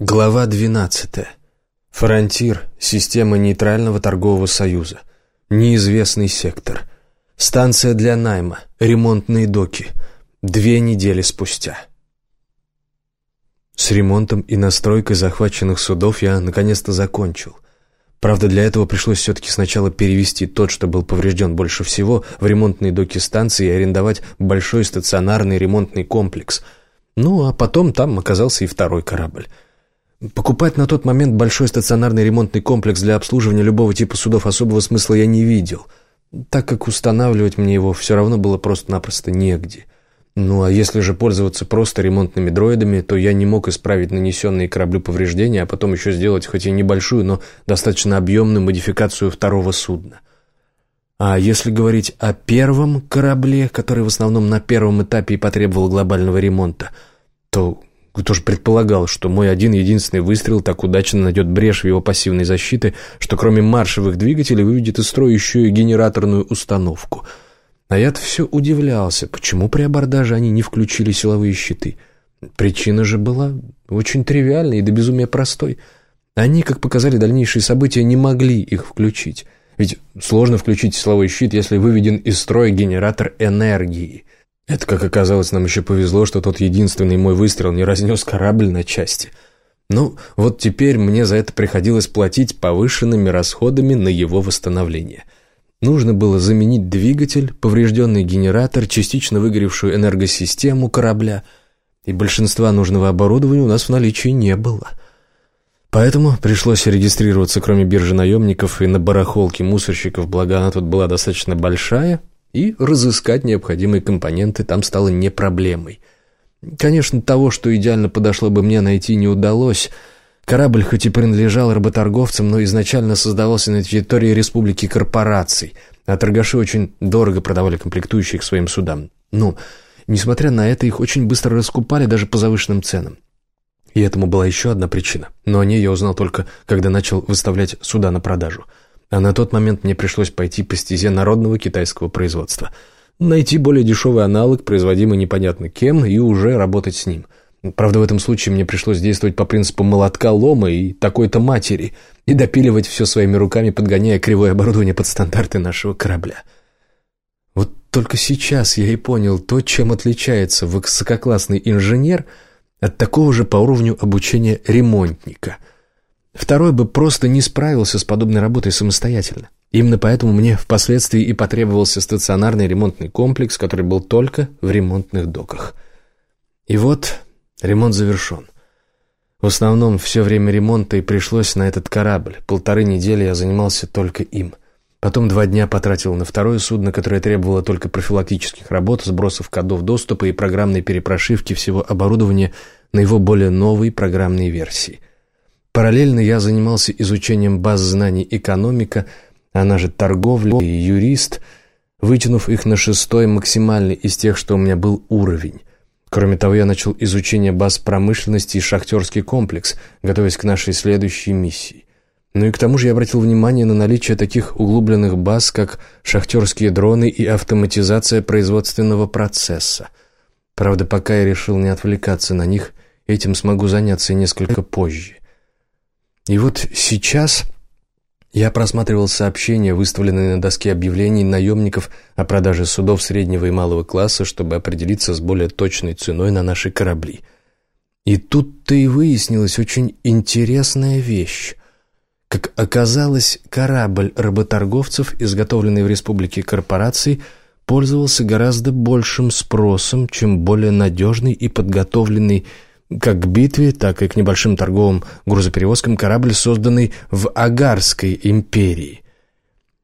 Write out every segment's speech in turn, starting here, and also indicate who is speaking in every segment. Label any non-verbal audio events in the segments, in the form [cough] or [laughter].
Speaker 1: Глава 12. Фронтир. Система нейтрального торгового союза. Неизвестный сектор. Станция для найма. Ремонтные доки. Две недели спустя. С ремонтом и настройкой захваченных судов я наконец-то закончил. Правда, для этого пришлось все-таки сначала перевести тот, что был поврежден больше всего, в ремонтные доки станции и арендовать большой стационарный ремонтный комплекс. Ну, а потом там оказался и второй корабль. Покупать на тот момент большой стационарный ремонтный комплекс для обслуживания любого типа судов особого смысла я не видел, так как устанавливать мне его все равно было просто-напросто негде. Ну а если же пользоваться просто ремонтными дроидами, то я не мог исправить нанесенные кораблю повреждения, а потом еще сделать хоть и небольшую, но достаточно объемную модификацию второго судна. А если говорить о первом корабле, который в основном на первом этапе и потребовал глобального ремонта, то кто же предполагал, что мой один-единственный выстрел так удачно найдет брешь в его пассивной защиты, что кроме маршевых двигателей выведет из строя еще и генераторную установку. А я-то все удивлялся, почему при абордаже они не включили силовые щиты. Причина же была очень тривиальной и до безумия простой. Они, как показали дальнейшие события, не могли их включить. Ведь сложно включить силовой щит, если выведен из строя генератор энергии – это, как оказалось, нам еще повезло, что тот единственный мой выстрел не разнес корабль на части. Ну, вот теперь мне за это приходилось платить повышенными расходами на его восстановление. Нужно было заменить двигатель, поврежденный генератор, частично выгоревшую энергосистему корабля, и большинства нужного оборудования у нас в наличии не было. Поэтому пришлось регистрироваться, кроме биржи наемников, и на барахолке мусорщиков, благо она тут была достаточно большая — и разыскать необходимые компоненты там стало не проблемой. Конечно, того, что идеально подошло бы мне найти, не удалось. Корабль хоть и принадлежал работорговцам, но изначально создавался на территории республики корпораций, а торгаши очень дорого продавали комплектующие к своим судам. Ну, несмотря на это, их очень быстро раскупали даже по завышенным ценам. И этому была еще одна причина, но о ней я узнал только, когда начал выставлять суда на продажу – а на тот момент мне пришлось пойти по стезе народного китайского производства. Найти более дешевый аналог, производимый непонятно кем, и уже работать с ним. Правда, в этом случае мне пришлось действовать по принципу молотка лома и такой-то матери, и допиливать все своими руками, подгоняя кривое оборудование под стандарты нашего корабля. Вот только сейчас я и понял то, чем отличается высококлассный инженер от такого же по уровню обучения ремонтника – Второй бы просто не справился с подобной работой самостоятельно. Именно поэтому мне впоследствии и потребовался стационарный ремонтный комплекс, который был только в ремонтных доках. И вот ремонт завершен. В основном все время ремонта и пришлось на этот корабль. Полторы недели я занимался только им. Потом два дня потратил на второе судно, которое требовало только профилактических работ, сбросов кодов доступа и программной перепрошивки всего оборудования на его более новой программной версии – Параллельно я занимался изучением баз знаний экономика, она же торговля и юрист, вытянув их на шестой максимальный из тех, что у меня был уровень. Кроме того, я начал изучение баз промышленности и шахтерский комплекс, готовясь к нашей следующей миссии. Ну и к тому же я обратил внимание на наличие таких углубленных баз, как шахтерские дроны и автоматизация производственного процесса. Правда, пока я решил не отвлекаться на них, этим смогу заняться несколько позже. И вот сейчас я просматривал сообщения, выставленные на доске объявлений наемников о продаже судов среднего и малого класса, чтобы определиться с более точной ценой на наши корабли. И тут-то и выяснилась очень интересная вещь. Как оказалось, корабль работорговцев, изготовленный в республике корпораций, пользовался гораздо большим спросом, чем более надежный и подготовленный как к битве, так и к небольшим торговым грузоперевозкам корабль, созданный в Агарской империи.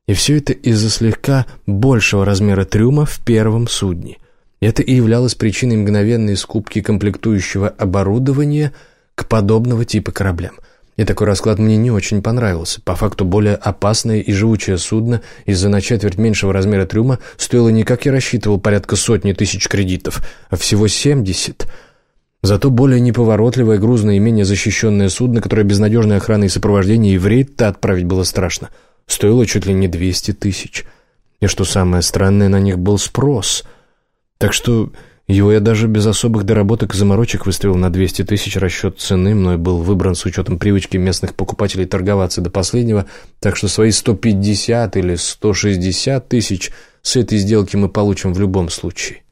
Speaker 1: И все это из-за слегка большего размера трюма в первом судне. Это и являлось причиной мгновенной скупки комплектующего оборудования к подобного типа кораблям. И такой расклад мне не очень понравился. По факту более опасное и живучее судно из-за на четверть меньшего размера трюма стоило не, как я рассчитывал, порядка сотни тысяч кредитов, а всего семьдесят – Зато более неповоротливое, грузное и менее защищенное судно, которое без надежной охраны и сопровождения рейд-то отправить было страшно, стоило чуть ли не 200 тысяч. И что самое странное, на них был спрос. Так что Его я даже без особых доработок и заморочек выставил на 200 тысяч. Расчет цены мной был выбран с учетом привычки местных покупателей торговаться до последнего, так что свои 150 или 160 тысяч с этой сделки мы получим в любом случае.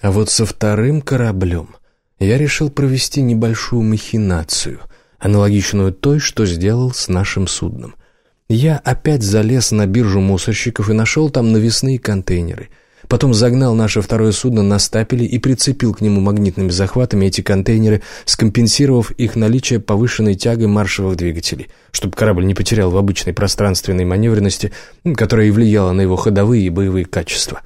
Speaker 1: А вот со вторым кораблем я решил провести небольшую махинацию, аналогичную той, что сделал с нашим судном. Я опять залез на биржу мусорщиков и нашел там навесные контейнеры – Потом загнал наше второе судно на стапели и прицепил к нему магнитными захватами эти контейнеры, скомпенсировав их наличие повышенной тягой маршевых двигателей, чтобы корабль не потерял в обычной пространственной маневренности, которая и влияла на его ходовые и боевые качества.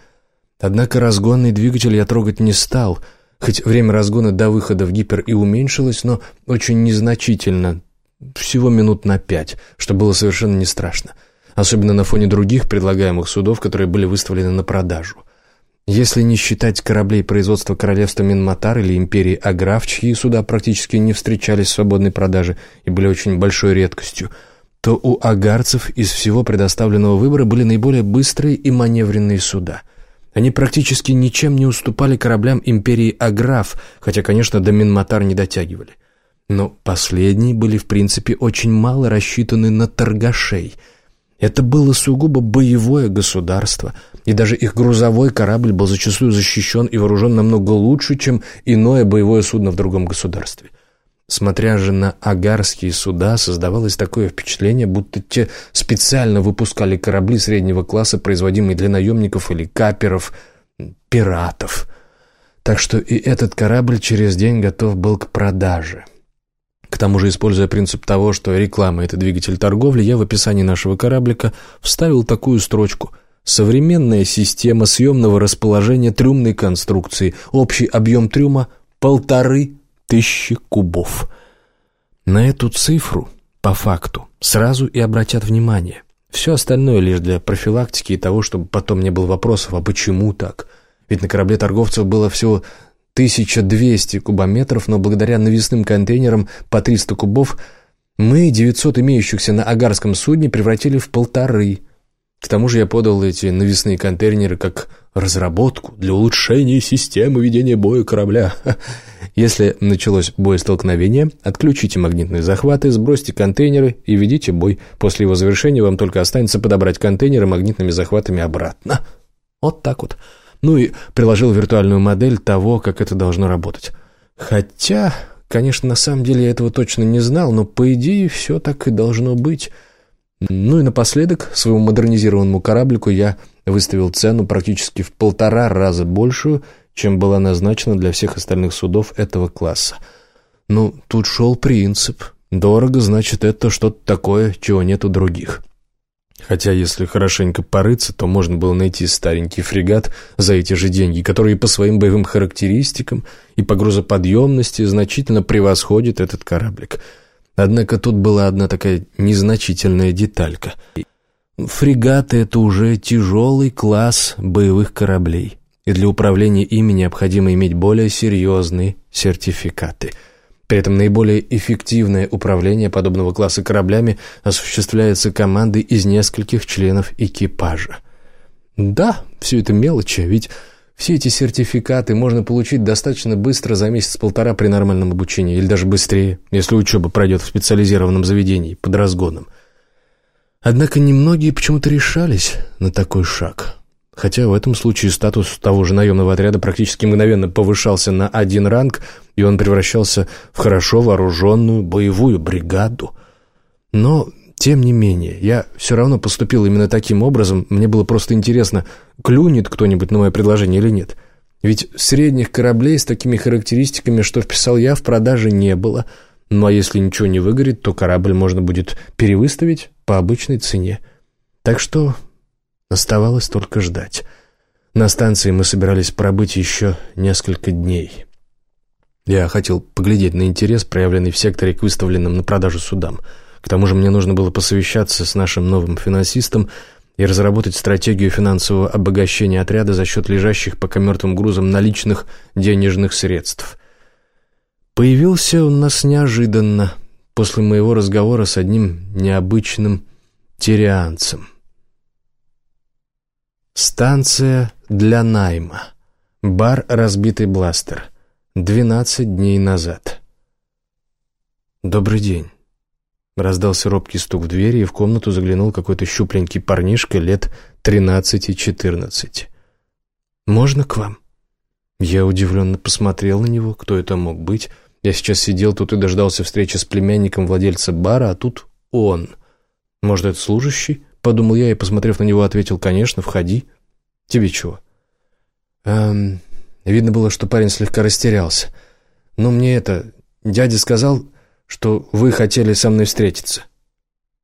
Speaker 1: Однако разгонный двигатель я трогать не стал, хоть время разгона до выхода в гипер и уменьшилось, но очень незначительно, всего минут на пять, что было совершенно не страшно особенно на фоне других предлагаемых судов, которые были выставлены на продажу. Если не считать кораблей производства королевства Минматар или империи Аграф, чьи суда практически не встречались в свободной продаже и были очень большой редкостью, то у агарцев из всего предоставленного выбора были наиболее быстрые и маневренные суда. Они практически ничем не уступали кораблям империи Аграф, хотя, конечно, до Минматар не дотягивали. Но последние были, в принципе, очень мало рассчитаны на торгашей – это было сугубо боевое государство, и даже их грузовой корабль был зачастую защищен и вооружен намного лучше, чем иное боевое судно в другом государстве. Смотря же на агарские суда, создавалось такое впечатление, будто те специально выпускали корабли среднего класса, производимые для наемников или каперов, пиратов. Так что и этот корабль через день готов был к продаже. К тому же, используя принцип того, что реклама – это двигатель торговли, я в описании нашего кораблика вставил такую строчку «Современная система съемного расположения трюмной конструкции. Общий объем трюма – полторы тысячи кубов». На эту цифру, по факту, сразу и обратят внимание. Все остальное лишь для профилактики и того, чтобы потом не было вопросов, а почему так? Ведь на корабле торговцев было всего 1200 кубометров, но благодаря навесным контейнерам по 300 кубов мы 900 имеющихся на агарском судне превратили в полторы. К тому же я подал эти навесные контейнеры как разработку для улучшения системы ведения боя корабля. [laughs] Если началось боестолкновение, отключите магнитные захваты, сбросьте контейнеры и ведите бой. После его завершения вам только останется подобрать контейнеры магнитными захватами обратно. Вот так вот. Ну и приложил виртуальную модель того, как это должно работать. Хотя, конечно, на самом деле я этого точно не знал, но по идее все так и должно быть. Ну и напоследок своему модернизированному кораблику я выставил цену практически в полтора раза большую, чем была назначена для всех остальных судов этого класса. Ну, тут шел принцип. Дорого, значит, это что-то такое, чего нет у других. Хотя, если хорошенько порыться, то можно было найти старенький фрегат за эти же деньги, который по своим боевым характеристикам и по грузоподъемности значительно превосходит этот кораблик. Однако тут была одна такая незначительная деталька. Фрегаты — это уже тяжелый класс боевых кораблей, и для управления ими необходимо иметь более серьезные сертификаты — при этом наиболее эффективное управление подобного класса кораблями осуществляется командой из нескольких членов экипажа. Да, все это мелочи, ведь все эти сертификаты можно получить достаточно быстро за месяц-полтора при нормальном обучении, или даже быстрее, если учеба пройдет в специализированном заведении, под разгоном. Однако немногие почему-то решались на такой шаг. Хотя в этом случае статус того же наемного отряда практически мгновенно повышался на один ранг, и он превращался в хорошо вооруженную боевую бригаду. Но, тем не менее, я все равно поступил именно таким образом. Мне было просто интересно, клюнет кто-нибудь на мое предложение или нет. Ведь средних кораблей с такими характеристиками, что вписал я, в продаже не было. Ну а если ничего не выгорит, то корабль можно будет перевыставить по обычной цене. Так что Оставалось только ждать. На станции мы собирались пробыть еще несколько дней. Я хотел поглядеть на интерес, проявленный в секторе к выставленным на продажу судам. К тому же мне нужно было посовещаться с нашим новым финансистом и разработать стратегию финансового обогащения отряда за счет лежащих пока мертвым грузом наличных денежных средств. Появился он нас неожиданно, после моего разговора с одним необычным тирианцем. Станция для найма. Бар «Разбитый бластер». Двенадцать дней назад. «Добрый день». Раздался робкий стук в двери, и в комнату заглянул какой-то щупленький парнишка лет тринадцати-четырнадцати. «Можно к вам?» Я удивленно посмотрел на него, кто это мог быть. Я сейчас сидел тут и дождался встречи с племянником владельца бара, а тут он. «Может, это служащий?» — подумал я и, посмотрев на него, ответил, «Конечно, входи». «Тебе чего?» эм, Видно было, что парень слегка растерялся. «Но мне это... Дядя сказал, что вы хотели со мной встретиться».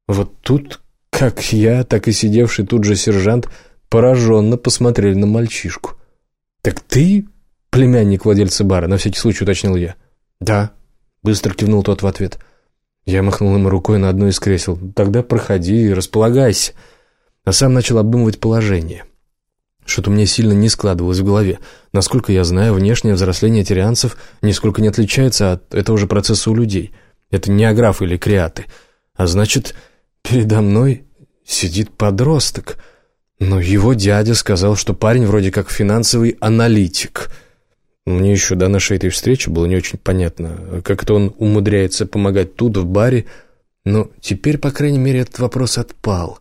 Speaker 1: Вот тут, как я, так и сидевший тут же сержант, пораженно посмотрели на мальчишку. «Так ты племянник владельца бара?» — на всякий случай уточнил я. «Да», — быстро кивнул тот в ответ. Я махнул ему рукой на одно из кресел. «Тогда проходи, располагайся». А сам начал обдумывать положение. Что-то мне сильно не складывалось в голове. Насколько я знаю, внешнее взросление тирианцев нисколько не отличается от этого же процесса у людей. Это не аграфы или креаты. А значит, передо мной сидит подросток. Но его дядя сказал, что парень вроде как финансовый аналитик — мне еще до нашей этой встречи было не очень понятно, как это он умудряется помогать тут, в баре, но теперь, по крайней мере, этот вопрос отпал.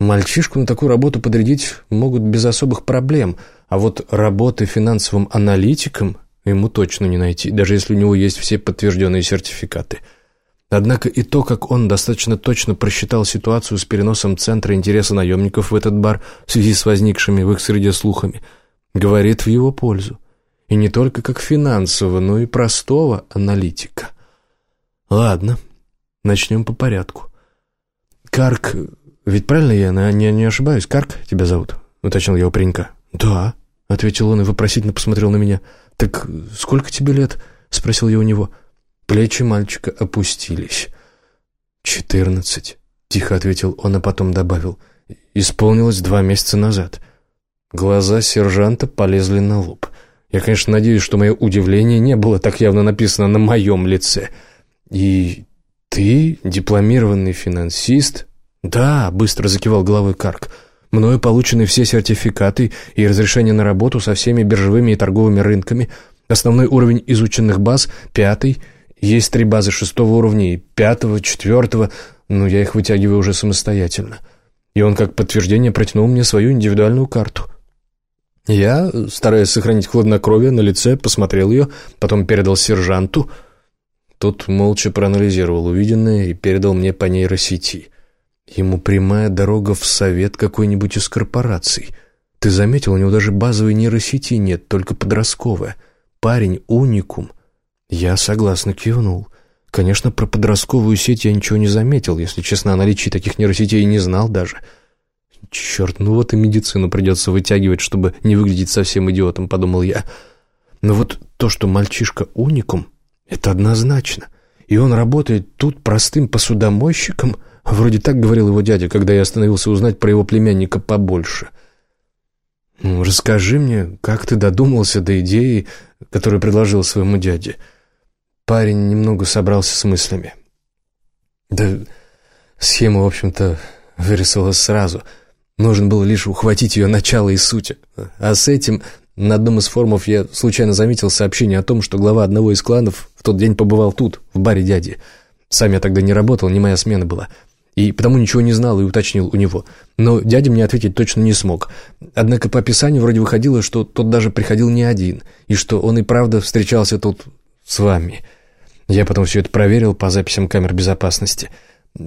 Speaker 1: Мальчишку на такую работу подрядить могут без особых проблем, а вот работы финансовым аналитиком ему точно не найти, даже если у него есть все подтвержденные сертификаты. Однако и то, как он достаточно точно просчитал ситуацию с переносом центра интереса наемников в этот бар в связи с возникшими в их среде слухами, говорит в его пользу. И не только как финансового, но и простого аналитика. Ладно, начнем по порядку. Карк, ведь правильно я не, не ошибаюсь, Карк тебя зовут? Уточнил я у паренька. Да, ответил он и вопросительно посмотрел на меня. Так сколько тебе лет? Спросил я у него. Плечи мальчика опустились. «Четырнадцать», — тихо ответил он, а потом добавил. «Исполнилось два месяца назад». Глаза сержанта полезли на лоб. Я, конечно, надеюсь, что мое удивление не было так явно написано на моем лице. «И ты дипломированный финансист?» «Да», — быстро закивал головой Карк. «Мною получены все сертификаты и разрешения на работу со всеми биржевыми и торговыми рынками. Основной уровень изученных баз — пятый. Есть три базы шестого уровня и пятого, четвертого, но я их вытягиваю уже самостоятельно». И он как подтверждение протянул мне свою индивидуальную карту — я, стараясь сохранить хладнокровие на лице, посмотрел ее, потом передал сержанту. Тот молча проанализировал увиденное и передал мне по нейросети. Ему прямая дорога в совет какой-нибудь из корпораций. Ты заметил, у него даже базовой нейросети нет, только подростковая. Парень уникум. Я согласно кивнул. Конечно, про подростковую сеть я ничего не заметил, если честно, о наличии таких нейросетей не знал даже. — «Черт, ну вот и медицину придется вытягивать, чтобы не выглядеть совсем идиотом», — подумал я. Но вот то, что мальчишка уникум, это однозначно. И он работает тут простым посудомойщиком, вроде так говорил его дядя, когда я остановился узнать про его племянника побольше. «Ну, расскажи мне, как ты додумался до идеи, которую предложил своему дяде?» Парень немного собрался с мыслями. «Да схема, в общем-то, вырисовалась сразу». Нужно было лишь ухватить ее начало и суть. А с этим на одном из форумов я случайно заметил сообщение о том, что глава одного из кланов в тот день побывал тут, в баре дяди. Сам я тогда не работал, не моя смена была. И потому ничего не знал и уточнил у него. Но дядя мне ответить точно не смог. Однако по описанию вроде выходило, что тот даже приходил не один, и что он и правда встречался тут с вами. Я потом все это проверил по записям камер безопасности.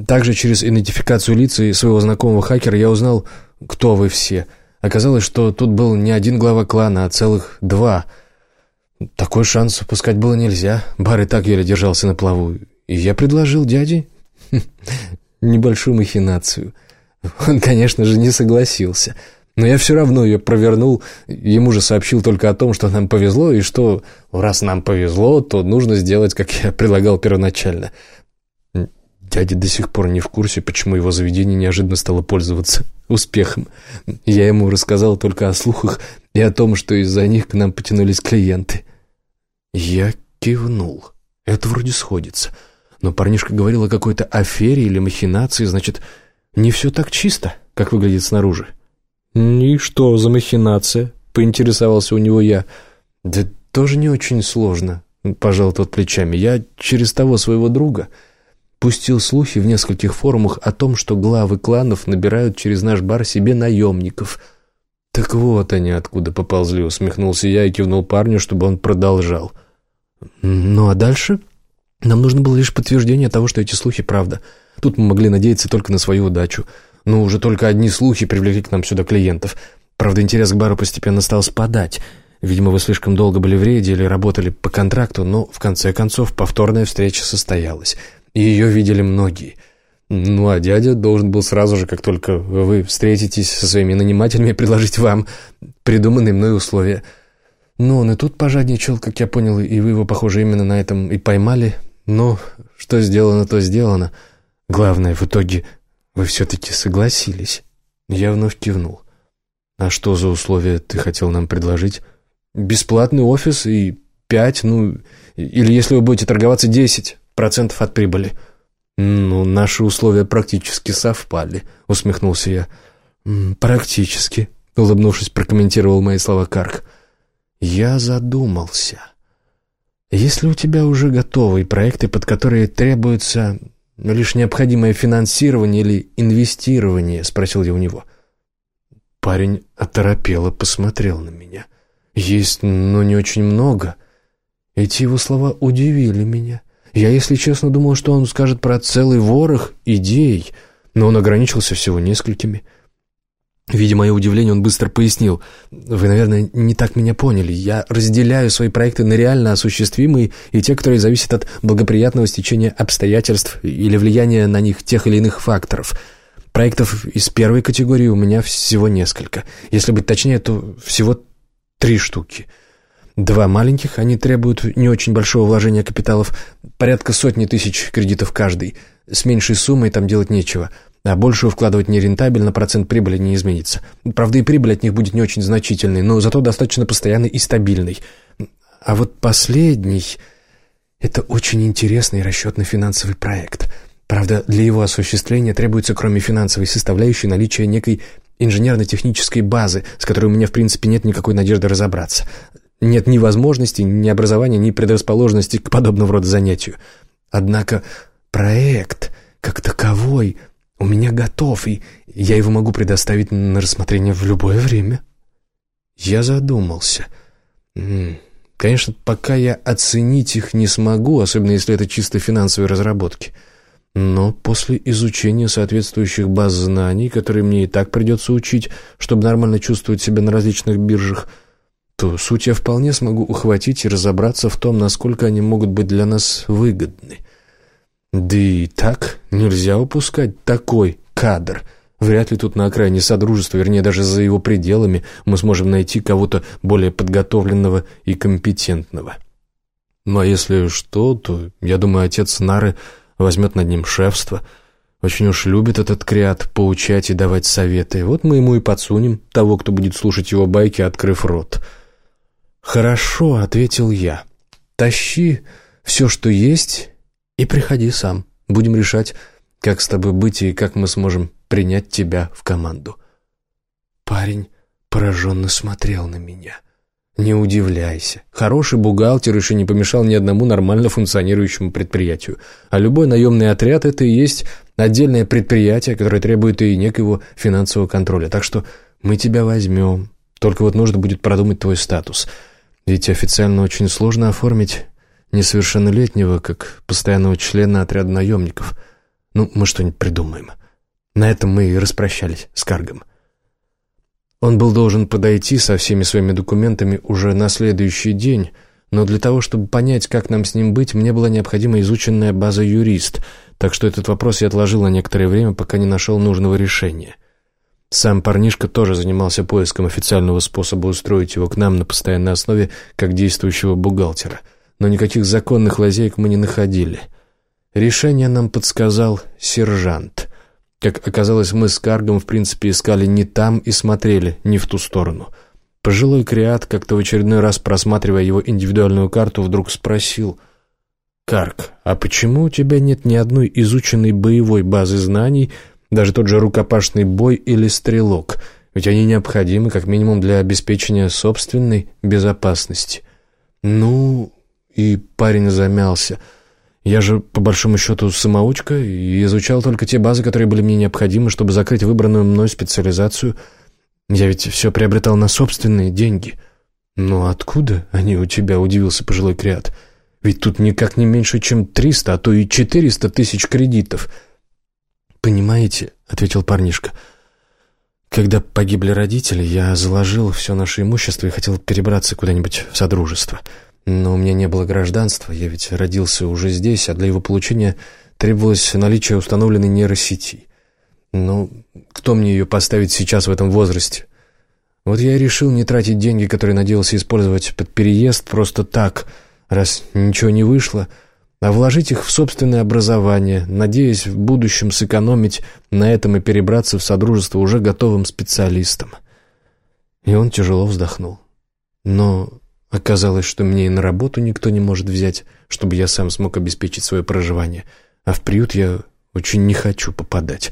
Speaker 1: Также через идентификацию лица и своего знакомого хакера я узнал, кто вы все. Оказалось, что тут был не один глава клана, а целых два. Такой шанс упускать было нельзя. Бар и так еле держался на плаву. И я предложил дяде [laughs] небольшую махинацию. Он, конечно же, не согласился. Но я все равно ее провернул. Ему же сообщил только о том, что нам повезло, и что, раз нам повезло, то нужно сделать, как я предлагал первоначально — Дядя до сих пор не в курсе, почему его заведение неожиданно стало пользоваться успехом. Я ему рассказал только о слухах и о том, что из-за них к нам потянулись клиенты. Я кивнул. Это вроде сходится. Но парнишка говорил о какой-то афере или махинации, значит, не все так чисто, как выглядит снаружи. «И что за махинация?» — поинтересовался у него я. «Да тоже не очень сложно», — пожал тот плечами. «Я через того своего друга пустил слухи в нескольких форумах о том, что главы кланов набирают через наш бар себе наемников». «Так вот они откуда поползли», — усмехнулся я и кивнул парню, чтобы он продолжал. «Ну а дальше?» Нам нужно было лишь подтверждение того, что эти слухи правда. Тут мы могли надеяться только на свою удачу. Но уже только одни слухи привлекли к нам сюда клиентов. Правда, интерес к бару постепенно стал спадать. Видимо, вы слишком долго были в рейде или работали по контракту, но в конце концов повторная встреча состоялась. И ее видели многие. Ну, а дядя должен был сразу же, как только вы встретитесь со своими нанимателями, предложить вам придуманные мной условия. Но он и тут пожадничал, как я понял, и вы его, похоже, именно на этом и поймали. «Ну, что сделано, то сделано. Главное, в итоге вы все-таки согласились». Я вновь кивнул. «А что за условия ты хотел нам предложить?» «Бесплатный офис и пять, ну, или если вы будете торговаться десять процентов от прибыли». «Ну, наши условия практически совпали», — усмехнулся я. «Практически», — улыбнувшись, прокомментировал мои слова Карк. «Я задумался». Есть ли у тебя уже готовые проекты, под которые требуется лишь необходимое финансирование или инвестирование?» — спросил я у него. Парень оторопело посмотрел на меня. «Есть, но не очень много». Эти его слова удивили меня. Я, если честно, думал, что он скажет про целый ворох идей, но он ограничился всего несколькими. Видя мое удивление, он быстро пояснил. «Вы, наверное, не так меня поняли. Я разделяю свои проекты на реально осуществимые и те, которые зависят от благоприятного стечения обстоятельств или влияния на них тех или иных факторов. Проектов из первой категории у меня всего несколько. Если быть точнее, то всего три штуки. Два маленьких, они требуют не очень большого вложения капиталов, порядка сотни тысяч кредитов каждый. С меньшей суммой там делать нечего». А большую вкладывать нерентабельно, процент прибыли не изменится. Правда, и прибыль от них будет не очень значительной, но зато достаточно постоянной и стабильной. А вот последний — это очень интересный расчетно-финансовый проект. Правда, для его осуществления требуется, кроме финансовой составляющей, наличие некой инженерно-технической базы, с которой у меня, в принципе, нет никакой надежды разобраться. Нет ни возможности, ни образования, ни предрасположенности к подобного рода занятию. Однако проект, как таковой, у меня готов, и я его могу предоставить на рассмотрение в любое время». Я задумался. Конечно, пока я оценить их не смогу, особенно если это чисто финансовые разработки. Но после изучения соответствующих баз знаний, которые мне и так придется учить, чтобы нормально чувствовать себя на различных биржах, то суть я вполне смогу ухватить и разобраться в том, насколько они могут быть для нас выгодны. Да и так нельзя упускать такой кадр. Вряд ли тут на окраине Содружества, вернее, даже за его пределами, мы сможем найти кого-то более подготовленного и компетентного. Ну а если что, то, я думаю, отец Нары возьмет над ним шефство. Очень уж любит этот креат поучать и давать советы. Вот мы ему и подсунем того, кто будет слушать его байки, открыв рот. «Хорошо», — ответил я. «Тащи все, что есть, и приходи сам. Будем решать, как с тобой быть и как мы сможем принять тебя в команду». Парень пораженно смотрел на меня. «Не удивляйся. Хороший бухгалтер еще не помешал ни одному нормально функционирующему предприятию. А любой наемный отряд – это и есть отдельное предприятие, которое требует и некого финансового контроля. Так что мы тебя возьмем. Только вот нужно будет продумать твой статус. Ведь официально очень сложно оформить несовершеннолетнего, как постоянного члена отряда наемников. Ну, мы что-нибудь придумаем. На этом мы и распрощались с Каргом. Он был должен подойти со всеми своими документами уже на следующий день, но для того, чтобы понять, как нам с ним быть, мне была необходима изученная база юрист, так что этот вопрос я отложил на некоторое время, пока не нашел нужного решения. Сам парнишка тоже занимался поиском официального способа устроить его к нам на постоянной основе как действующего бухгалтера — но никаких законных лазеек мы не находили. Решение нам подсказал сержант. Как оказалось, мы с Каргом в принципе искали не там и смотрели не в ту сторону. Пожилой креат, как-то в очередной раз просматривая его индивидуальную карту, вдруг спросил «Карг, а почему у тебя нет ни одной изученной боевой базы знаний, даже тот же рукопашный бой или стрелок? Ведь они необходимы как минимум для обеспечения собственной безопасности. Ну, и парень замялся. Я же, по большому счету, самоучка и изучал только те базы, которые были мне необходимы, чтобы закрыть выбранную мной специализацию. Я ведь все приобретал на собственные деньги. «Ну откуда они у тебя?» — удивился пожилой креат. «Ведь тут никак не меньше, чем триста, а то и четыреста тысяч кредитов». «Понимаете», — ответил парнишка, — «когда погибли родители, я заложил все наше имущество и хотел перебраться куда-нибудь в Содружество». Но у меня не было гражданства, я ведь родился уже здесь, а для его получения требовалось наличие установленной нейросети. Ну, кто мне ее поставить сейчас в этом возрасте? Вот я и решил не тратить деньги, которые надеялся использовать под переезд, просто так, раз ничего не вышло, а вложить их в собственное образование, надеясь в будущем сэкономить на этом и перебраться в содружество уже готовым специалистом. И он тяжело вздохнул. Но Оказалось, что мне и на работу никто не может взять, чтобы я сам смог обеспечить свое проживание, а в приют я очень не хочу попадать.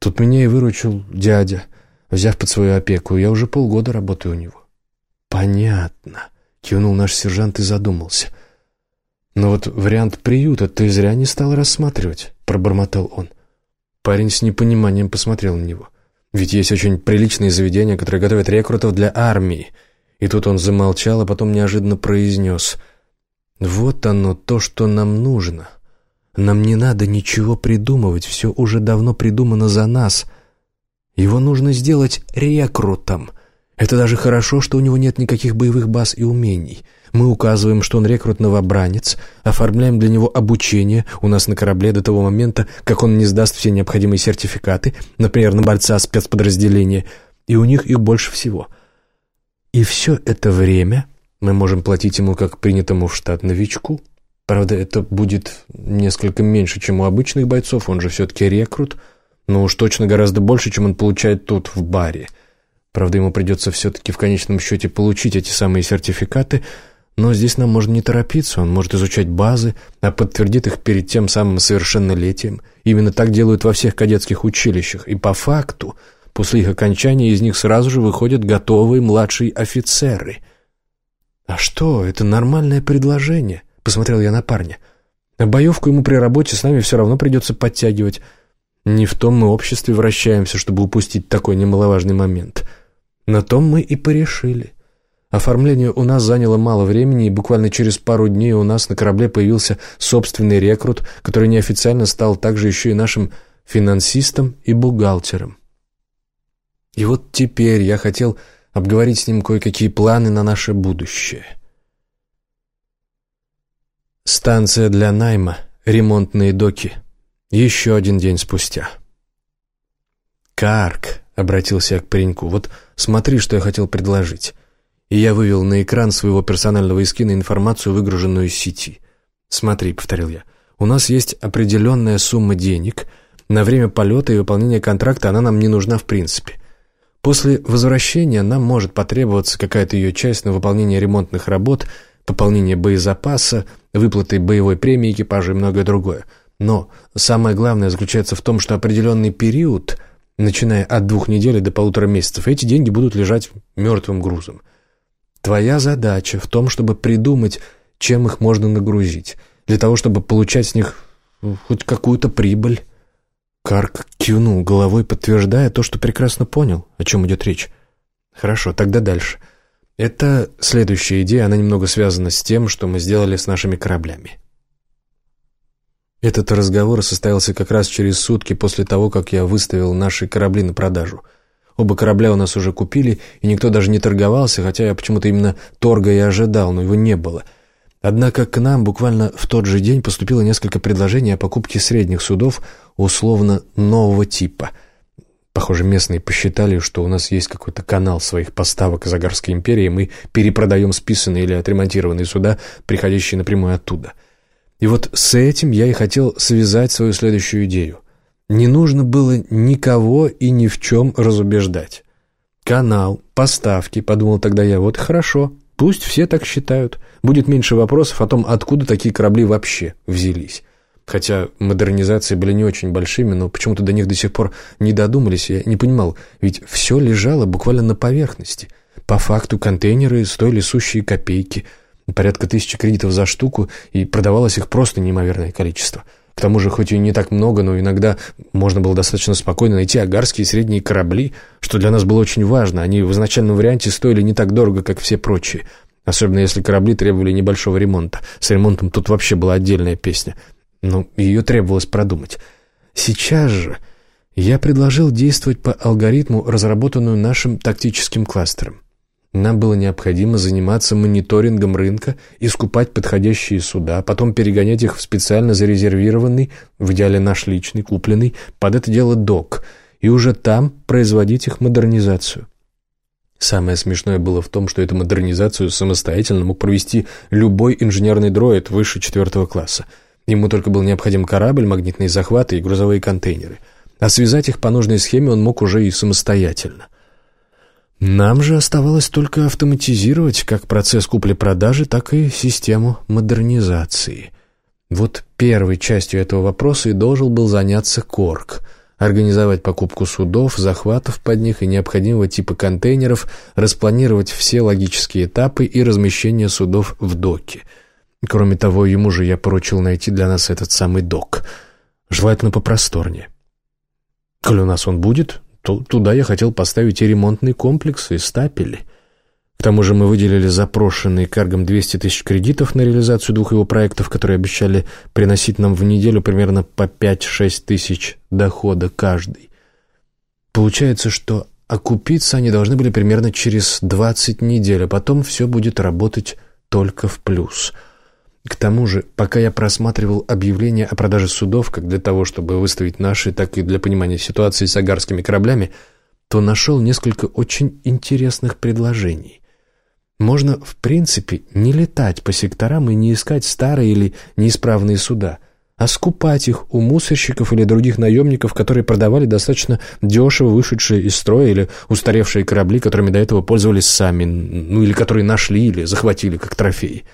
Speaker 1: Тут меня и выручил дядя, взяв под свою опеку, я уже полгода работаю у него. «Понятно», — кивнул наш сержант и задумался. «Но вот вариант приюта ты зря не стал рассматривать», — пробормотал он. Парень с непониманием посмотрел на него. «Ведь есть очень приличные заведения, которые готовят рекрутов для армии». И тут он замолчал, а потом неожиданно произнес. «Вот оно, то, что нам нужно. Нам не надо ничего придумывать, все уже давно придумано за нас. Его нужно сделать рекрутом. Это даже хорошо, что у него нет никаких боевых баз и умений». Мы указываем, что он рекрут-новобранец, оформляем для него обучение у нас на корабле до того момента, как он не сдаст все необходимые сертификаты, например, на бойца спецподразделения, и у них их больше всего. И все это время мы можем платить ему как принятому в штат новичку. Правда, это будет несколько меньше, чем у обычных бойцов, он же все-таки рекрут, но уж точно гораздо больше, чем он получает тут, в баре. Правда, ему придется все-таки в конечном счете получить эти самые сертификаты, но здесь нам можно не торопиться, он может изучать базы, а подтвердит их перед тем самым совершеннолетием. Именно так делают во всех кадетских училищах, и по факту – После их окончания из них сразу же выходят готовые младшие офицеры. «А что, это нормальное предложение», — посмотрел я на парня. «А боевку ему при работе с нами все равно придется подтягивать. Не в том мы обществе вращаемся, чтобы упустить такой немаловажный момент. На том мы и порешили». Оформление у нас заняло мало времени, и буквально через пару дней у нас на корабле появился собственный рекрут, который неофициально стал также еще и нашим финансистом и бухгалтером. И вот теперь я хотел обговорить с ним кое-какие планы на наше будущее. Станция для найма, ремонтные доки. Еще один день спустя. «Карк», — обратился я к пареньку, — «вот смотри, что я хотел предложить». И я вывел на экран своего персонального эскина информацию, выгруженную из сети. «Смотри», — повторил я, — «у нас есть определенная сумма денег. На время полета и выполнения контракта она нам не нужна в принципе. После возвращения нам может потребоваться какая-то ее часть на выполнение ремонтных работ, пополнение боезапаса, выплаты боевой премии экипажа и многое другое. Но самое главное заключается в том, что определенный период, начиная от двух недель до полутора месяцев, эти деньги будут лежать мертвым грузом. Твоя задача в том, чтобы придумать, чем их можно нагрузить, для того, чтобы получать с них хоть какую-то прибыль. Карк кивнул головой, подтверждая то, что прекрасно понял, о чем идет речь. Хорошо, тогда дальше. Это следующая идея, она немного связана с тем, что мы сделали с нашими кораблями. Этот разговор состоялся как раз через сутки после того, как я выставил наши корабли на продажу. Оба корабля у нас уже купили, и никто даже не торговался, хотя я почему-то именно торга и ожидал, но его не было — Однако к нам буквально в тот же день поступило несколько предложений о покупке средних судов условно нового типа. Похоже, местные посчитали, что у нас есть какой-то канал своих поставок из Агарской империи, мы перепродаем списанные или отремонтированные суда, приходящие напрямую оттуда. И вот с этим я и хотел связать свою следующую идею. Не нужно было никого и ни в чем разубеждать. Канал, поставки, подумал тогда я, вот хорошо, Пусть все так считают. Будет меньше вопросов о том, откуда такие корабли вообще взялись. Хотя модернизации были не очень большими, но почему-то до них до сих пор не додумались, я не понимал, ведь все лежало буквально на поверхности. По факту контейнеры стоили сущие копейки, порядка тысячи кредитов за штуку, и продавалось их просто неимоверное количество – к тому же, хоть и не так много, но иногда можно было достаточно спокойно найти агарские средние корабли, что для нас было очень важно. Они в изначальном варианте стоили не так дорого, как все прочие. Особенно если корабли требовали небольшого ремонта. С ремонтом тут вообще была отдельная песня. Но ее требовалось продумать. Сейчас же я предложил действовать по алгоритму, разработанному нашим тактическим кластером. Нам было необходимо заниматься мониторингом рынка, искупать подходящие суда, потом перегонять их в специально зарезервированный, в идеале наш личный, купленный, под это дело док, и уже там производить их модернизацию. Самое смешное было в том, что эту модернизацию самостоятельно мог провести любой инженерный дроид выше четвертого класса. Ему только был необходим корабль, магнитные захваты и грузовые контейнеры. А связать их по нужной схеме он мог уже и самостоятельно – нам же оставалось только автоматизировать как процесс купли-продажи, так и систему модернизации. Вот первой частью этого вопроса и должен был заняться Корк – организовать покупку судов, захватов под них и необходимого типа контейнеров, распланировать все логические этапы и размещение судов в доке. Кроме того, ему же я поручил найти для нас этот самый док, желательно попросторнее. Коль у нас он будет, туда я хотел поставить и ремонтный комплекс, и стапели. К тому же мы выделили запрошенные каргом 200 тысяч кредитов на реализацию двух его проектов, которые обещали приносить нам в неделю примерно по 5-6 тысяч дохода каждый. Получается, что окупиться они должны были примерно через 20 недель, а потом все будет работать только в плюс – к тому же, пока я просматривал объявления о продаже судов, как для того, чтобы выставить наши, так и для понимания ситуации с агарскими кораблями, то нашел несколько очень интересных предложений. Можно, в принципе, не летать по секторам и не искать старые или неисправные суда, а скупать их у мусорщиков или других наемников, которые продавали достаточно дешево вышедшие из строя или устаревшие корабли, которыми до этого пользовались сами, ну или которые нашли или захватили как трофеи.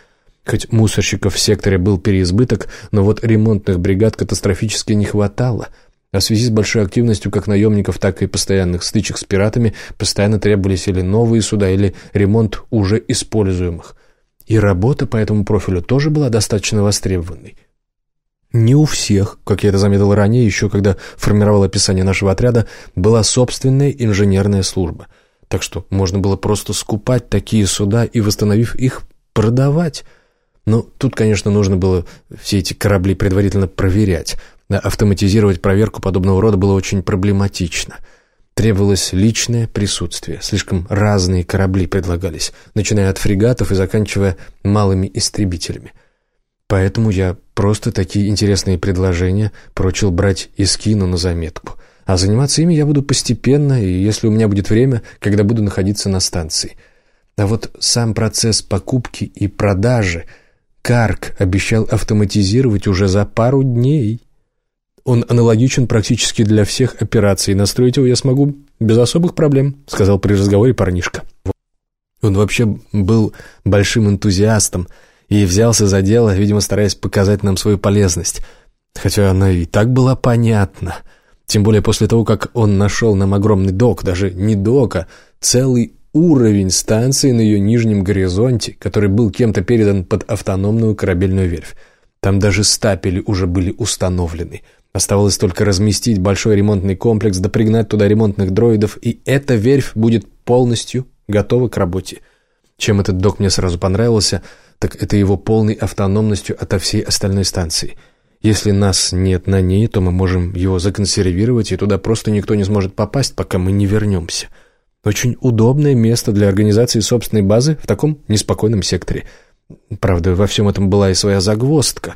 Speaker 1: Хоть мусорщиков в секторе был переизбыток, но вот ремонтных бригад катастрофически не хватало. А в связи с большой активностью как наемников, так и постоянных стычек с пиратами постоянно требовались или новые суда, или ремонт уже используемых. И работа по этому профилю тоже была достаточно востребованной. Не у всех, как я это заметил ранее, еще когда формировал описание нашего отряда, была собственная инженерная служба. Так что можно было просто скупать такие суда и, восстановив их, продавать – ну, тут, конечно, нужно было все эти корабли предварительно проверять. Автоматизировать проверку подобного рода было очень проблематично. Требовалось личное присутствие. Слишком разные корабли предлагались, начиная от фрегатов и заканчивая малыми истребителями. Поэтому я просто такие интересные предложения прочил брать и скину на заметку. А заниматься ими я буду постепенно, и если у меня будет время, когда буду находиться на станции. А вот сам процесс покупки и продажи – Карк обещал автоматизировать уже за пару дней. Он аналогичен практически для всех операций. Настроить его я смогу без особых проблем», — сказал при разговоре парнишка. Он вообще был большим энтузиастом и взялся за дело, видимо, стараясь показать нам свою полезность. Хотя она и так была понятна. Тем более после того, как он нашел нам огромный док, даже не док, а целый уровень станции на ее нижнем горизонте, который был кем-то передан под автономную корабельную верфь. Там даже стапели уже были установлены. Оставалось только разместить большой ремонтный комплекс, да туда ремонтных дроидов, и эта верфь будет полностью готова к работе. Чем этот док мне сразу понравился, так это его полной автономностью ото всей остальной станции. Если нас нет на ней, то мы можем его законсервировать, и туда просто никто не сможет попасть, пока мы не вернемся. Очень удобное место для организации собственной базы в таком неспокойном секторе. Правда, во всем этом была и своя загвоздка.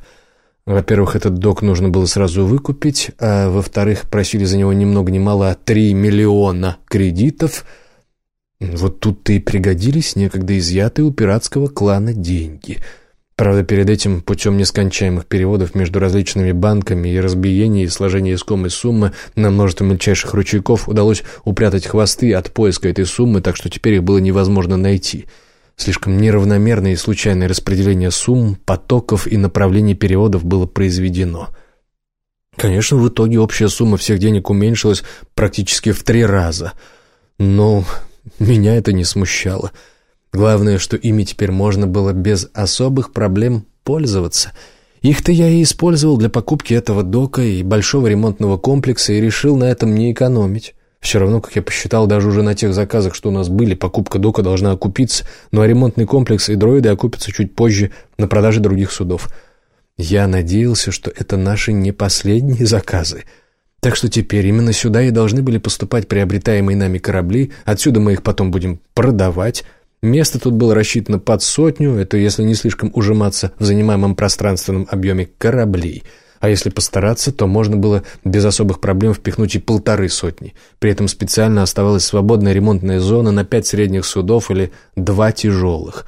Speaker 1: Во-первых, этот док нужно было сразу выкупить, а во-вторых, просили за него ни много ни мало 3 миллиона кредитов. Вот тут-то и пригодились некогда изъятые у пиратского клана деньги — Правда, перед этим путем нескончаемых переводов между различными банками и разбиения и сложения искомой суммы на множество мельчайших ручейков удалось упрятать хвосты от поиска этой суммы, так что теперь их было невозможно найти. Слишком неравномерное и случайное распределение сумм, потоков и направлений переводов было произведено – Конечно, в итоге общая сумма всех денег уменьшилась практически в три раза. Но меня это не смущало. Главное, что ими теперь можно было без особых проблем пользоваться. Их-то я и использовал для покупки этого дока и большого ремонтного комплекса и решил на этом не экономить. Все равно, как я посчитал, даже уже на тех заказах, что у нас были, покупка дока должна окупиться, ну а ремонтный комплекс и дроиды окупятся чуть позже на продаже других судов. Я надеялся, что это наши не последние заказы. Так что теперь именно сюда и должны были поступать приобретаемые нами корабли, отсюда мы их потом будем продавать. Место тут было рассчитано под сотню, это если не слишком ужиматься в занимаемом пространственном объеме кораблей. А если постараться, то можно было без особых проблем впихнуть и полторы сотни. При этом специально оставалась свободная ремонтная зона на пять средних судов или два тяжелых.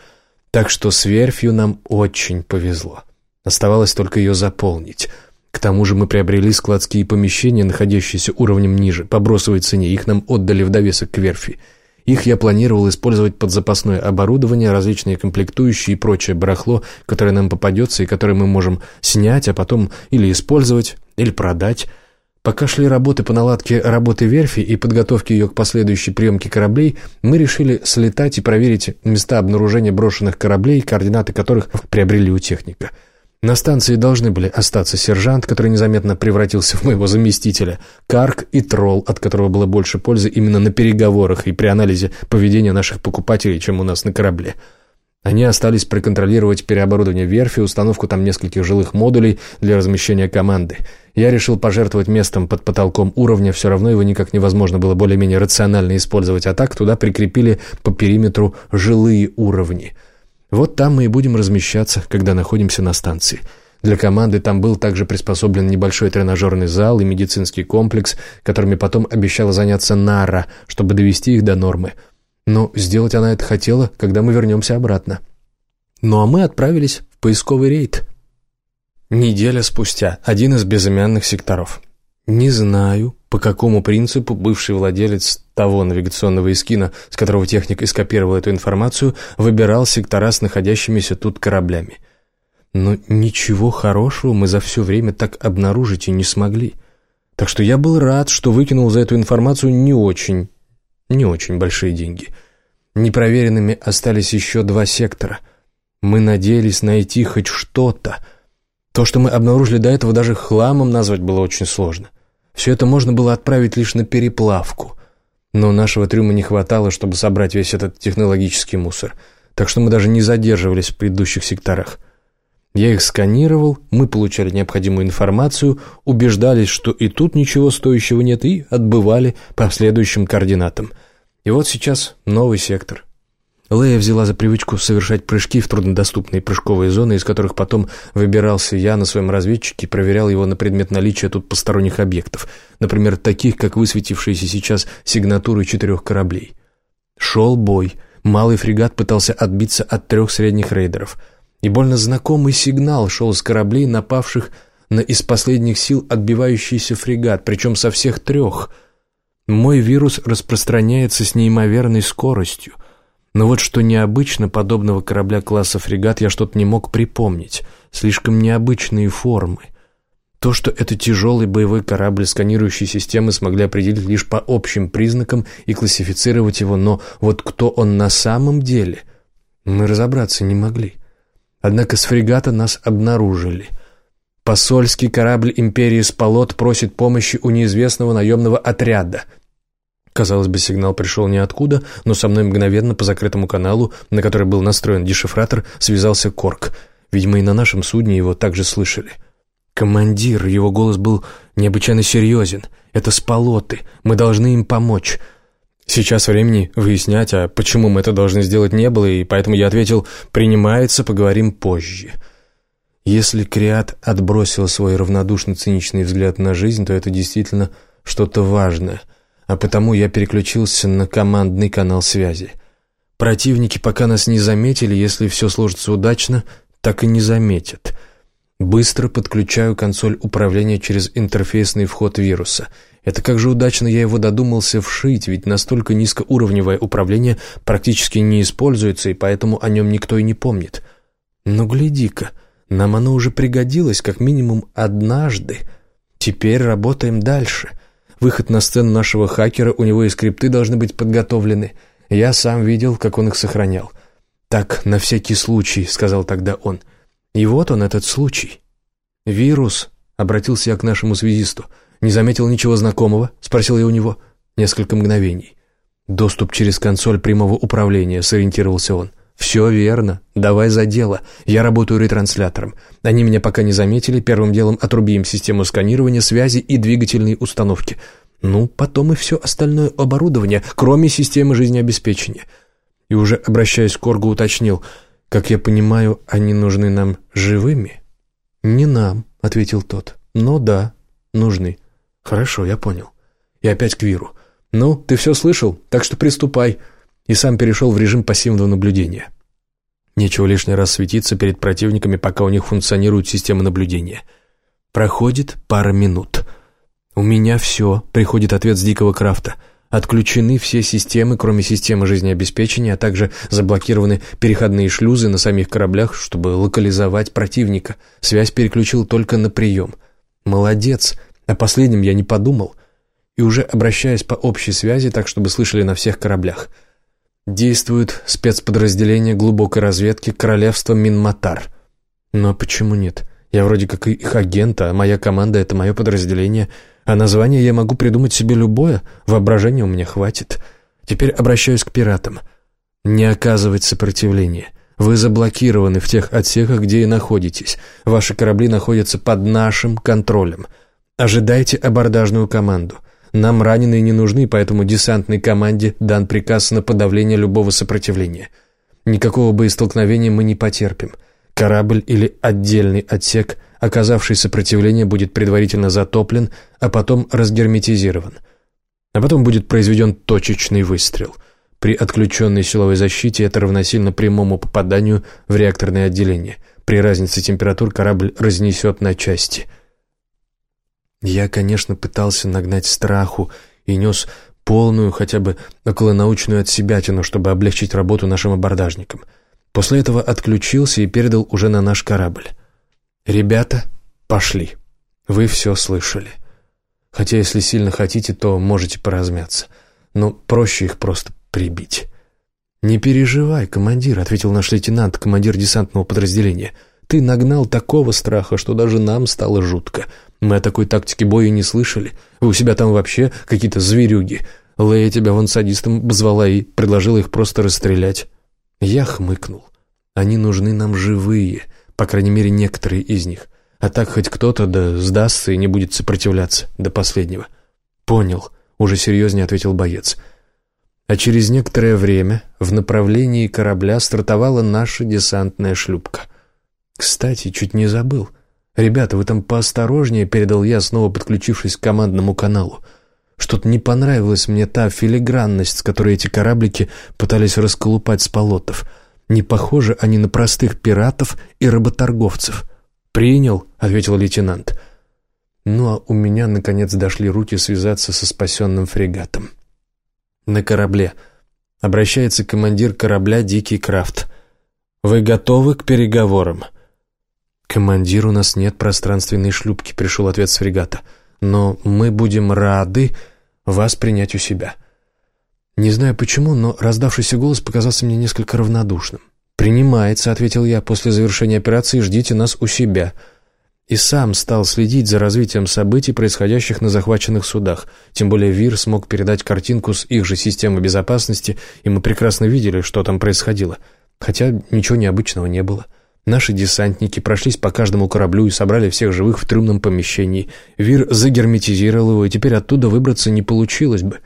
Speaker 1: Так что с верфью нам очень повезло. Оставалось только ее заполнить. К тому же мы приобрели складские помещения, находящиеся уровнем ниже, по бросовой цене. Их нам отдали в довесок к верфи. Их я планировал использовать под запасное оборудование, различные комплектующие и прочее барахло, которое нам попадется и которое мы можем снять, а потом или использовать, или продать. Пока шли работы по наладке работы верфи и подготовке ее к последующей приемке кораблей, мы решили слетать и проверить места обнаружения брошенных кораблей, координаты которых приобрели у техника – на станции должны были остаться сержант, который незаметно превратился в моего заместителя, Карк и Тролл, от которого было больше пользы именно на переговорах и при анализе поведения наших покупателей, чем у нас на корабле. Они остались проконтролировать переоборудование верфи, установку там нескольких жилых модулей для размещения команды. Я решил пожертвовать местом под потолком уровня, все равно его никак невозможно было более-менее рационально использовать, а так туда прикрепили по периметру жилые уровни – вот там мы и будем размещаться, когда находимся на станции. Для команды там был также приспособлен небольшой тренажерный зал и медицинский комплекс, которыми потом обещала заняться Нара, чтобы довести их до нормы. Но сделать она это хотела, когда мы вернемся обратно. Ну а мы отправились в поисковый рейд. Неделя спустя. Один из безымянных секторов. Не знаю, по какому принципу бывший владелец того навигационного эскина, с которого техник и скопировал эту информацию, выбирал сектора с находящимися тут кораблями. Но ничего хорошего мы за все время так обнаружить и не смогли. Так что я был рад, что выкинул за эту информацию не очень, не очень большие деньги. Непроверенными остались еще два сектора. Мы надеялись найти хоть что-то. То, что мы обнаружили до этого, даже хламом назвать было очень сложно. Все это можно было отправить лишь на переплавку. Но нашего трюма не хватало, чтобы собрать весь этот технологический мусор. Так что мы даже не задерживались в предыдущих секторах. Я их сканировал, мы получали необходимую информацию, убеждались, что и тут ничего стоящего нет, и отбывали по следующим координатам. И вот сейчас новый сектор – Лея взяла за привычку совершать прыжки в труднодоступные прыжковые зоны, из которых потом выбирался я на своем разведчике и проверял его на предмет наличия тут посторонних объектов, например, таких, как высветившиеся сейчас сигнатуры четырех кораблей. Шел бой. Малый фрегат пытался отбиться от трех средних рейдеров. И больно знакомый сигнал шел с кораблей, напавших на из последних сил отбивающийся фрегат, причем со всех трех. Мой вирус распространяется с неимоверной скоростью. Но вот что необычно, подобного корабля класса фрегат я что-то не мог припомнить. Слишком необычные формы. То, что это тяжелый боевой корабль, сканирующие системы смогли определить лишь по общим признакам и классифицировать его, но вот кто он на самом деле, мы разобраться не могли. Однако с фрегата нас обнаружили. Посольский корабль империи Спалот просит помощи у неизвестного наемного отряда — Казалось бы, сигнал пришел ниоткуда, но со мной мгновенно по закрытому каналу, на который был настроен дешифратор, связался Корк. Видимо, и на нашем судне его также слышали. «Командир!» Его голос был необычайно серьезен. «Это сполоты. Мы должны им помочь». Сейчас времени выяснять, а почему мы это должны сделать, не было, и поэтому я ответил «принимается, поговорим позже». Если Криат отбросил свой равнодушно-циничный взгляд на жизнь, то это действительно что-то важное — а потому я переключился на командный канал связи. Противники пока нас не заметили, если все сложится удачно, так и не заметят. Быстро подключаю консоль управления через интерфейсный вход вируса. Это как же удачно я его додумался вшить, ведь настолько низкоуровневое управление практически не используется, и поэтому о нем никто и не помнит. Но гляди-ка, нам оно уже пригодилось как минимум однажды — Теперь работаем дальше. Выход на сцену нашего хакера, у него и скрипты должны быть подготовлены. Я сам видел, как он их сохранял. «Так, на всякий случай», — сказал тогда он. И вот он, этот случай. «Вирус», — обратился я к нашему связисту. «Не заметил ничего знакомого?» — спросил я у него. Несколько мгновений. «Доступ через консоль прямого управления», — сориентировался он. «Все верно. Давай за дело. Я работаю ретранслятором. Они меня пока не заметили. Первым делом отрубим систему сканирования, связи и двигательные установки. Ну, потом и все остальное оборудование, кроме системы жизнеобеспечения». И уже обращаясь к Оргу, уточнил, «Как я понимаю, они нужны нам живыми?» «Не нам», — ответил тот. «Но да, нужны». «Хорошо, я понял». И опять к Виру. «Ну, ты все слышал, так что приступай». И сам перешел в режим пассивного наблюдения. Нечего лишний раз светиться перед противниками, пока у них функционирует система наблюдения. Проходит пара минут. «У меня все», — приходит ответ с Дикого Крафта. Отключены все системы, кроме системы жизнеобеспечения, а также заблокированы переходные шлюзы на самих кораблях, чтобы локализовать противника. Связь переключил только на прием. Молодец. О последнем я не подумал и уже обращаясь по общей связи, так чтобы слышали на всех кораблях. Действует спецподразделение глубокой разведки Королевства Минматар. Но почему нет? Я вроде как их агент, а моя команда — это мое подразделение, а название я могу придумать себе любое, воображения у меня хватит. Теперь обращаюсь к пиратам. Не оказывать сопротивления. Вы заблокированы в тех отсеках, где и находитесь. Ваши корабли находятся под нашим контролем. Ожидайте абордажную команду — нам раненые не нужны, поэтому десантной команде дан приказ на подавление любого сопротивления. Никакого боестолкновения мы не потерпим. Корабль или отдельный отсек, оказавший сопротивление, будет предварительно затоплен, а потом разгерметизирован. А потом будет произведен точечный выстрел. При отключенной силовой защите это равносильно прямому попаданию в реакторное отделение. При разнице температур корабль разнесет на части – я, конечно, пытался нагнать страху и нес полную, хотя бы околонаучную отсебятину, чтобы облегчить работу нашим абордажникам. После этого отключился и передал уже на наш корабль. «Ребята, пошли. Вы все слышали. Хотя, если сильно хотите, то можете поразмяться. Но проще их просто прибить». «Не переживай, командир», — ответил наш лейтенант, командир десантного подразделения. «Ты нагнал такого страха, что даже нам стало жутко. Мы о такой тактике боя не слышали. Вы у себя там вообще какие-то зверюги. Лея тебя вон садистом обозвала и предложила их просто расстрелять. Я хмыкнул. Они нужны нам живые, по крайней мере, некоторые из них. А так хоть кто-то да сдастся и не будет сопротивляться до последнего. Понял, уже серьезнее ответил боец. А через некоторое время в направлении корабля стартовала наша десантная шлюпка. Кстати, чуть не забыл — «Ребята, вы там поосторожнее», — передал я, снова подключившись к командному каналу. Что-то не понравилась мне та филигранность, с которой эти кораблики пытались расколупать с полотов. Не похожи они на простых пиратов и работорговцев. «Принял», — ответил лейтенант. Ну а у меня, наконец, дошли руки связаться со спасенным фрегатом. На корабле. Обращается командир корабля «Дикий Крафт». «Вы готовы к переговорам?» «Командир, у нас нет пространственной шлюпки», — пришел ответ с фрегата. «Но мы будем рады вас принять у себя». Не знаю почему, но раздавшийся голос показался мне несколько равнодушным. «Принимается», — ответил я, — «после завершения операции ждите нас у себя». И сам стал следить за развитием событий, происходящих на захваченных судах. Тем более Вир смог передать картинку с их же системы безопасности, и мы прекрасно видели, что там происходило. Хотя ничего необычного не было. — Наши десантники прошлись по каждому кораблю и собрали всех живых в трюмном помещении. Вир загерметизировал его, и теперь оттуда выбраться не получилось бы.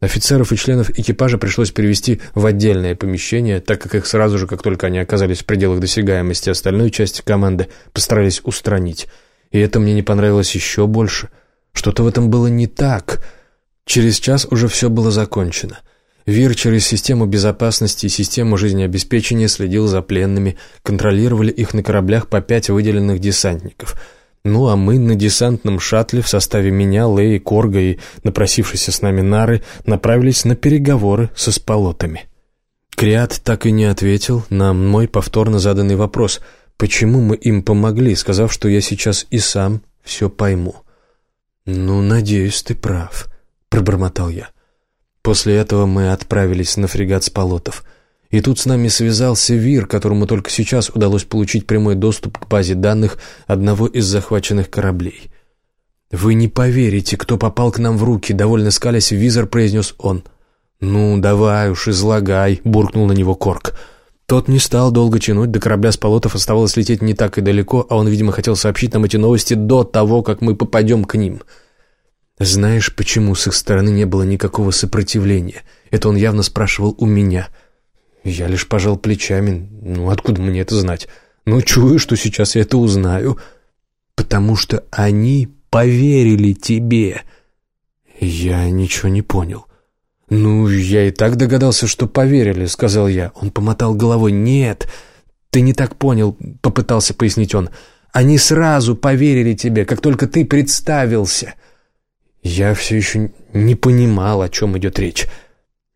Speaker 1: Офицеров и членов экипажа пришлось перевести в отдельное помещение, так как их сразу же, как только они оказались в пределах досягаемости остальной части команды, постарались устранить. И это мне не понравилось еще больше. Что-то в этом было не так. Через час уже все было закончено. ВИР через систему безопасности и систему жизнеобеспечения следил за пленными, контролировали их на кораблях по пять выделенных десантников. Ну а мы на десантном шаттле в составе меня, Леи, Корга и напросившейся с нами Нары направились на переговоры со сполотами. Криат так и не ответил на мой повторно заданный вопрос, почему мы им помогли, сказав, что я сейчас и сам все пойму. «Ну, надеюсь, ты прав», — пробормотал я. После этого мы отправились на фрегат с полотов. И тут с нами связался Вир, которому только сейчас удалось получить прямой доступ к базе данных одного из захваченных кораблей. «Вы не поверите, кто попал к нам в руки», — довольно скалясь визор произнес он. «Ну, давай уж, излагай», — буркнул на него Корк. Тот не стал долго тянуть, до корабля с полотов оставалось лететь не так и далеко, а он, видимо, хотел сообщить нам эти новости до того, как мы попадем к ним. «Знаешь, почему с их стороны не было никакого сопротивления?» Это он явно спрашивал у меня. Я лишь пожал плечами. «Ну, откуда мне это знать? Ну, чую, что сейчас я это узнаю». «Потому что они поверили тебе». Я ничего не понял. «Ну, я и так догадался, что поверили», — сказал я. Он помотал головой. «Нет, ты не так понял», — попытался пояснить он. «Они сразу поверили тебе, как только ты представился». Я все еще не понимал, о чем идет речь.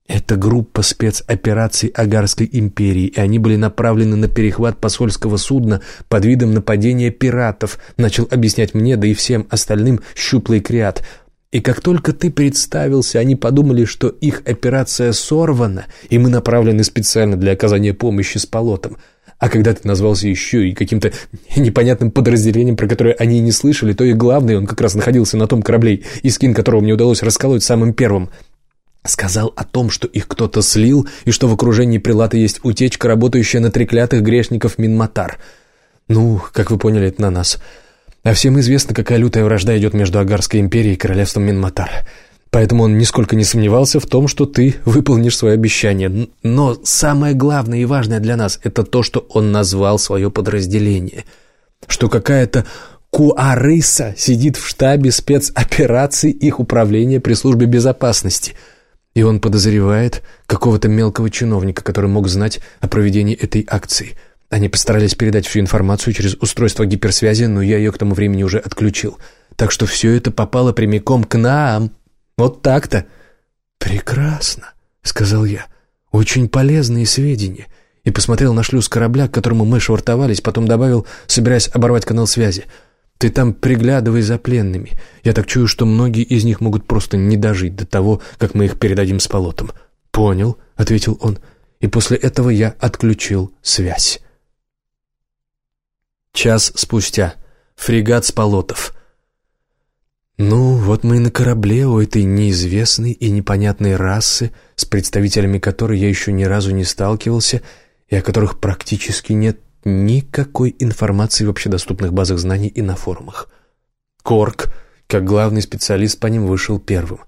Speaker 1: Это группа спецопераций Агарской империи, и они были направлены на перехват посольского судна под видом нападения пиратов, начал объяснять мне, да и всем остальным щуплый креат — и как только ты представился, они подумали, что их операция сорвана, и мы направлены специально для оказания помощи с полотом. А когда ты назвался еще и каким-то непонятным подразделением, про которое они не слышали, то и главный, он как раз находился на том корабле, и скин которого мне удалось расколоть самым первым. Сказал о том, что их кто-то слил, и что в окружении Прилата есть утечка, работающая на треклятых грешников Минматар. Ну, как вы поняли, это на нас. А всем известно, какая лютая вражда идет между Агарской империей и королевством Минматар. Поэтому он нисколько не сомневался в том, что ты выполнишь свое обещание. Но самое главное и важное для нас – это то, что он назвал свое подразделение. Что какая-то Куарыса сидит в штабе спецопераций их управления при службе безопасности. И он подозревает какого-то мелкого чиновника, который мог знать о проведении этой акции – они постарались передать всю информацию через устройство гиперсвязи, но я ее к тому времени уже отключил. Так что все это попало прямиком к нам. Вот так-то. «Прекрасно», — сказал я. «Очень полезные сведения». И посмотрел на шлюз корабля, к которому мы швартовались, потом добавил, собираясь оборвать канал связи. «Ты там приглядывай за пленными. Я так чую, что многие из них могут просто не дожить до того, как мы их передадим с полотом». «Понял», — ответил он. И после этого я отключил связь. Час спустя. Фрегат с полотов. Ну, вот мы и на корабле у этой неизвестной и непонятной расы, с представителями которой я еще ни разу не сталкивался и о которых практически нет никакой информации в общедоступных базах знаний и на форумах. Корк, как главный специалист по ним, вышел первым.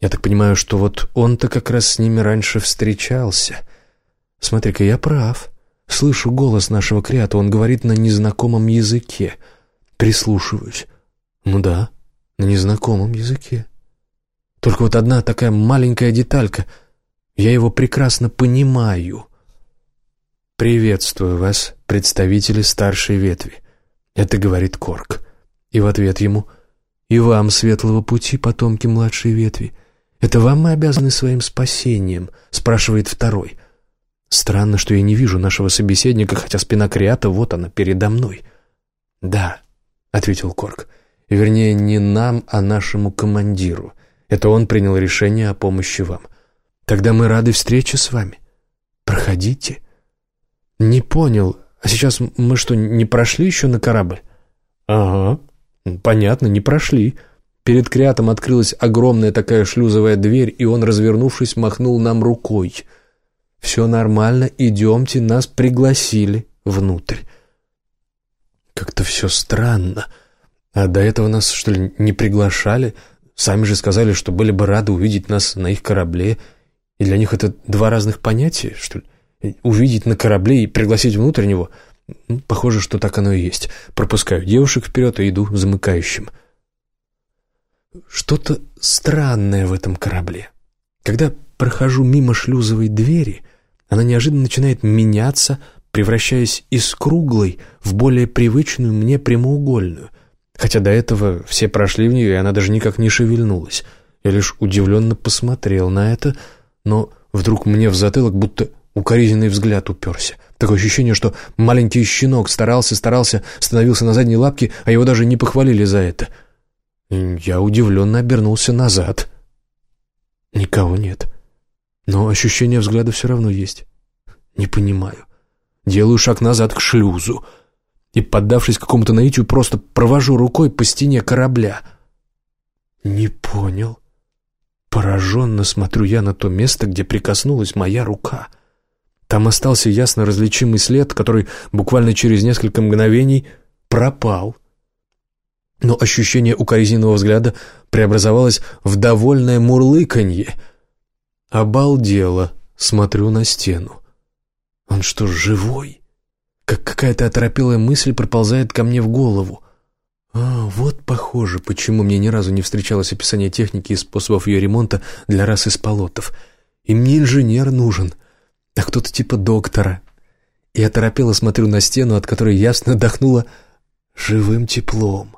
Speaker 1: Я так понимаю, что вот он-то как раз с ними раньше встречался. Смотри-ка, я прав. Слышу голос нашего креата, он говорит на незнакомом языке. Прислушиваюсь. Ну да, на незнакомом языке. Только вот одна такая маленькая деталька. Я его прекрасно понимаю. «Приветствую вас, представители старшей ветви», — это говорит Корк. И в ответ ему «И вам, светлого пути, потомки младшей ветви. Это вам мы обязаны своим спасением», — спрашивает второй — Странно, что я не вижу нашего собеседника, хотя спина Криата вот она, передо мной. «Да», — ответил Корк. «Вернее, не нам, а нашему командиру. Это он принял решение о помощи вам. Тогда мы рады встрече с вами. Проходите». «Не понял. А сейчас мы что, не прошли еще на корабль?» «Ага. Понятно, не прошли». Перед Криатом открылась огромная такая шлюзовая дверь, и он, развернувшись, махнул нам рукой — «Все нормально, идемте, нас пригласили внутрь». Как-то все странно. А до этого нас, что ли, не приглашали? Сами же сказали, что были бы рады увидеть нас на их корабле. И для них это два разных понятия, что ли? Увидеть на корабле и пригласить внутрь него? Ну, похоже, что так оно и есть. Пропускаю девушек вперед и иду замыкающим. Что-то странное в этом корабле. Когда прохожу мимо шлюзовой двери, она неожиданно начинает меняться, превращаясь из круглой в более привычную мне прямоугольную. Хотя до этого все прошли в нее, и она даже никак не шевельнулась. Я лишь удивленно посмотрел на это, но вдруг мне в затылок будто укоризненный взгляд уперся. Такое ощущение, что маленький щенок старался, старался, становился на задние лапки, а его даже не похвалили за это. Я удивленно обернулся назад. Никого нет. Но ощущение взгляда все равно есть. Не понимаю. Делаю шаг назад к шлюзу и, поддавшись какому-то наитию, просто провожу рукой по стене корабля. Не понял. Пораженно смотрю я на то место, где прикоснулась моя рука. Там остался ясно различимый след, который буквально через несколько мгновений пропал. Но ощущение укоризненного взгляда преобразовалось в довольное мурлыканье. Обалдело, смотрю на стену. Он что, живой? Как какая-то оторопелая мысль проползает ко мне в голову. А, вот похоже, почему мне ни разу не встречалось описание техники и способов ее ремонта для рас из полотов. Им не инженер нужен, а кто-то типа доктора. И оторопело смотрю на стену, от которой ясно дохнуло живым теплом.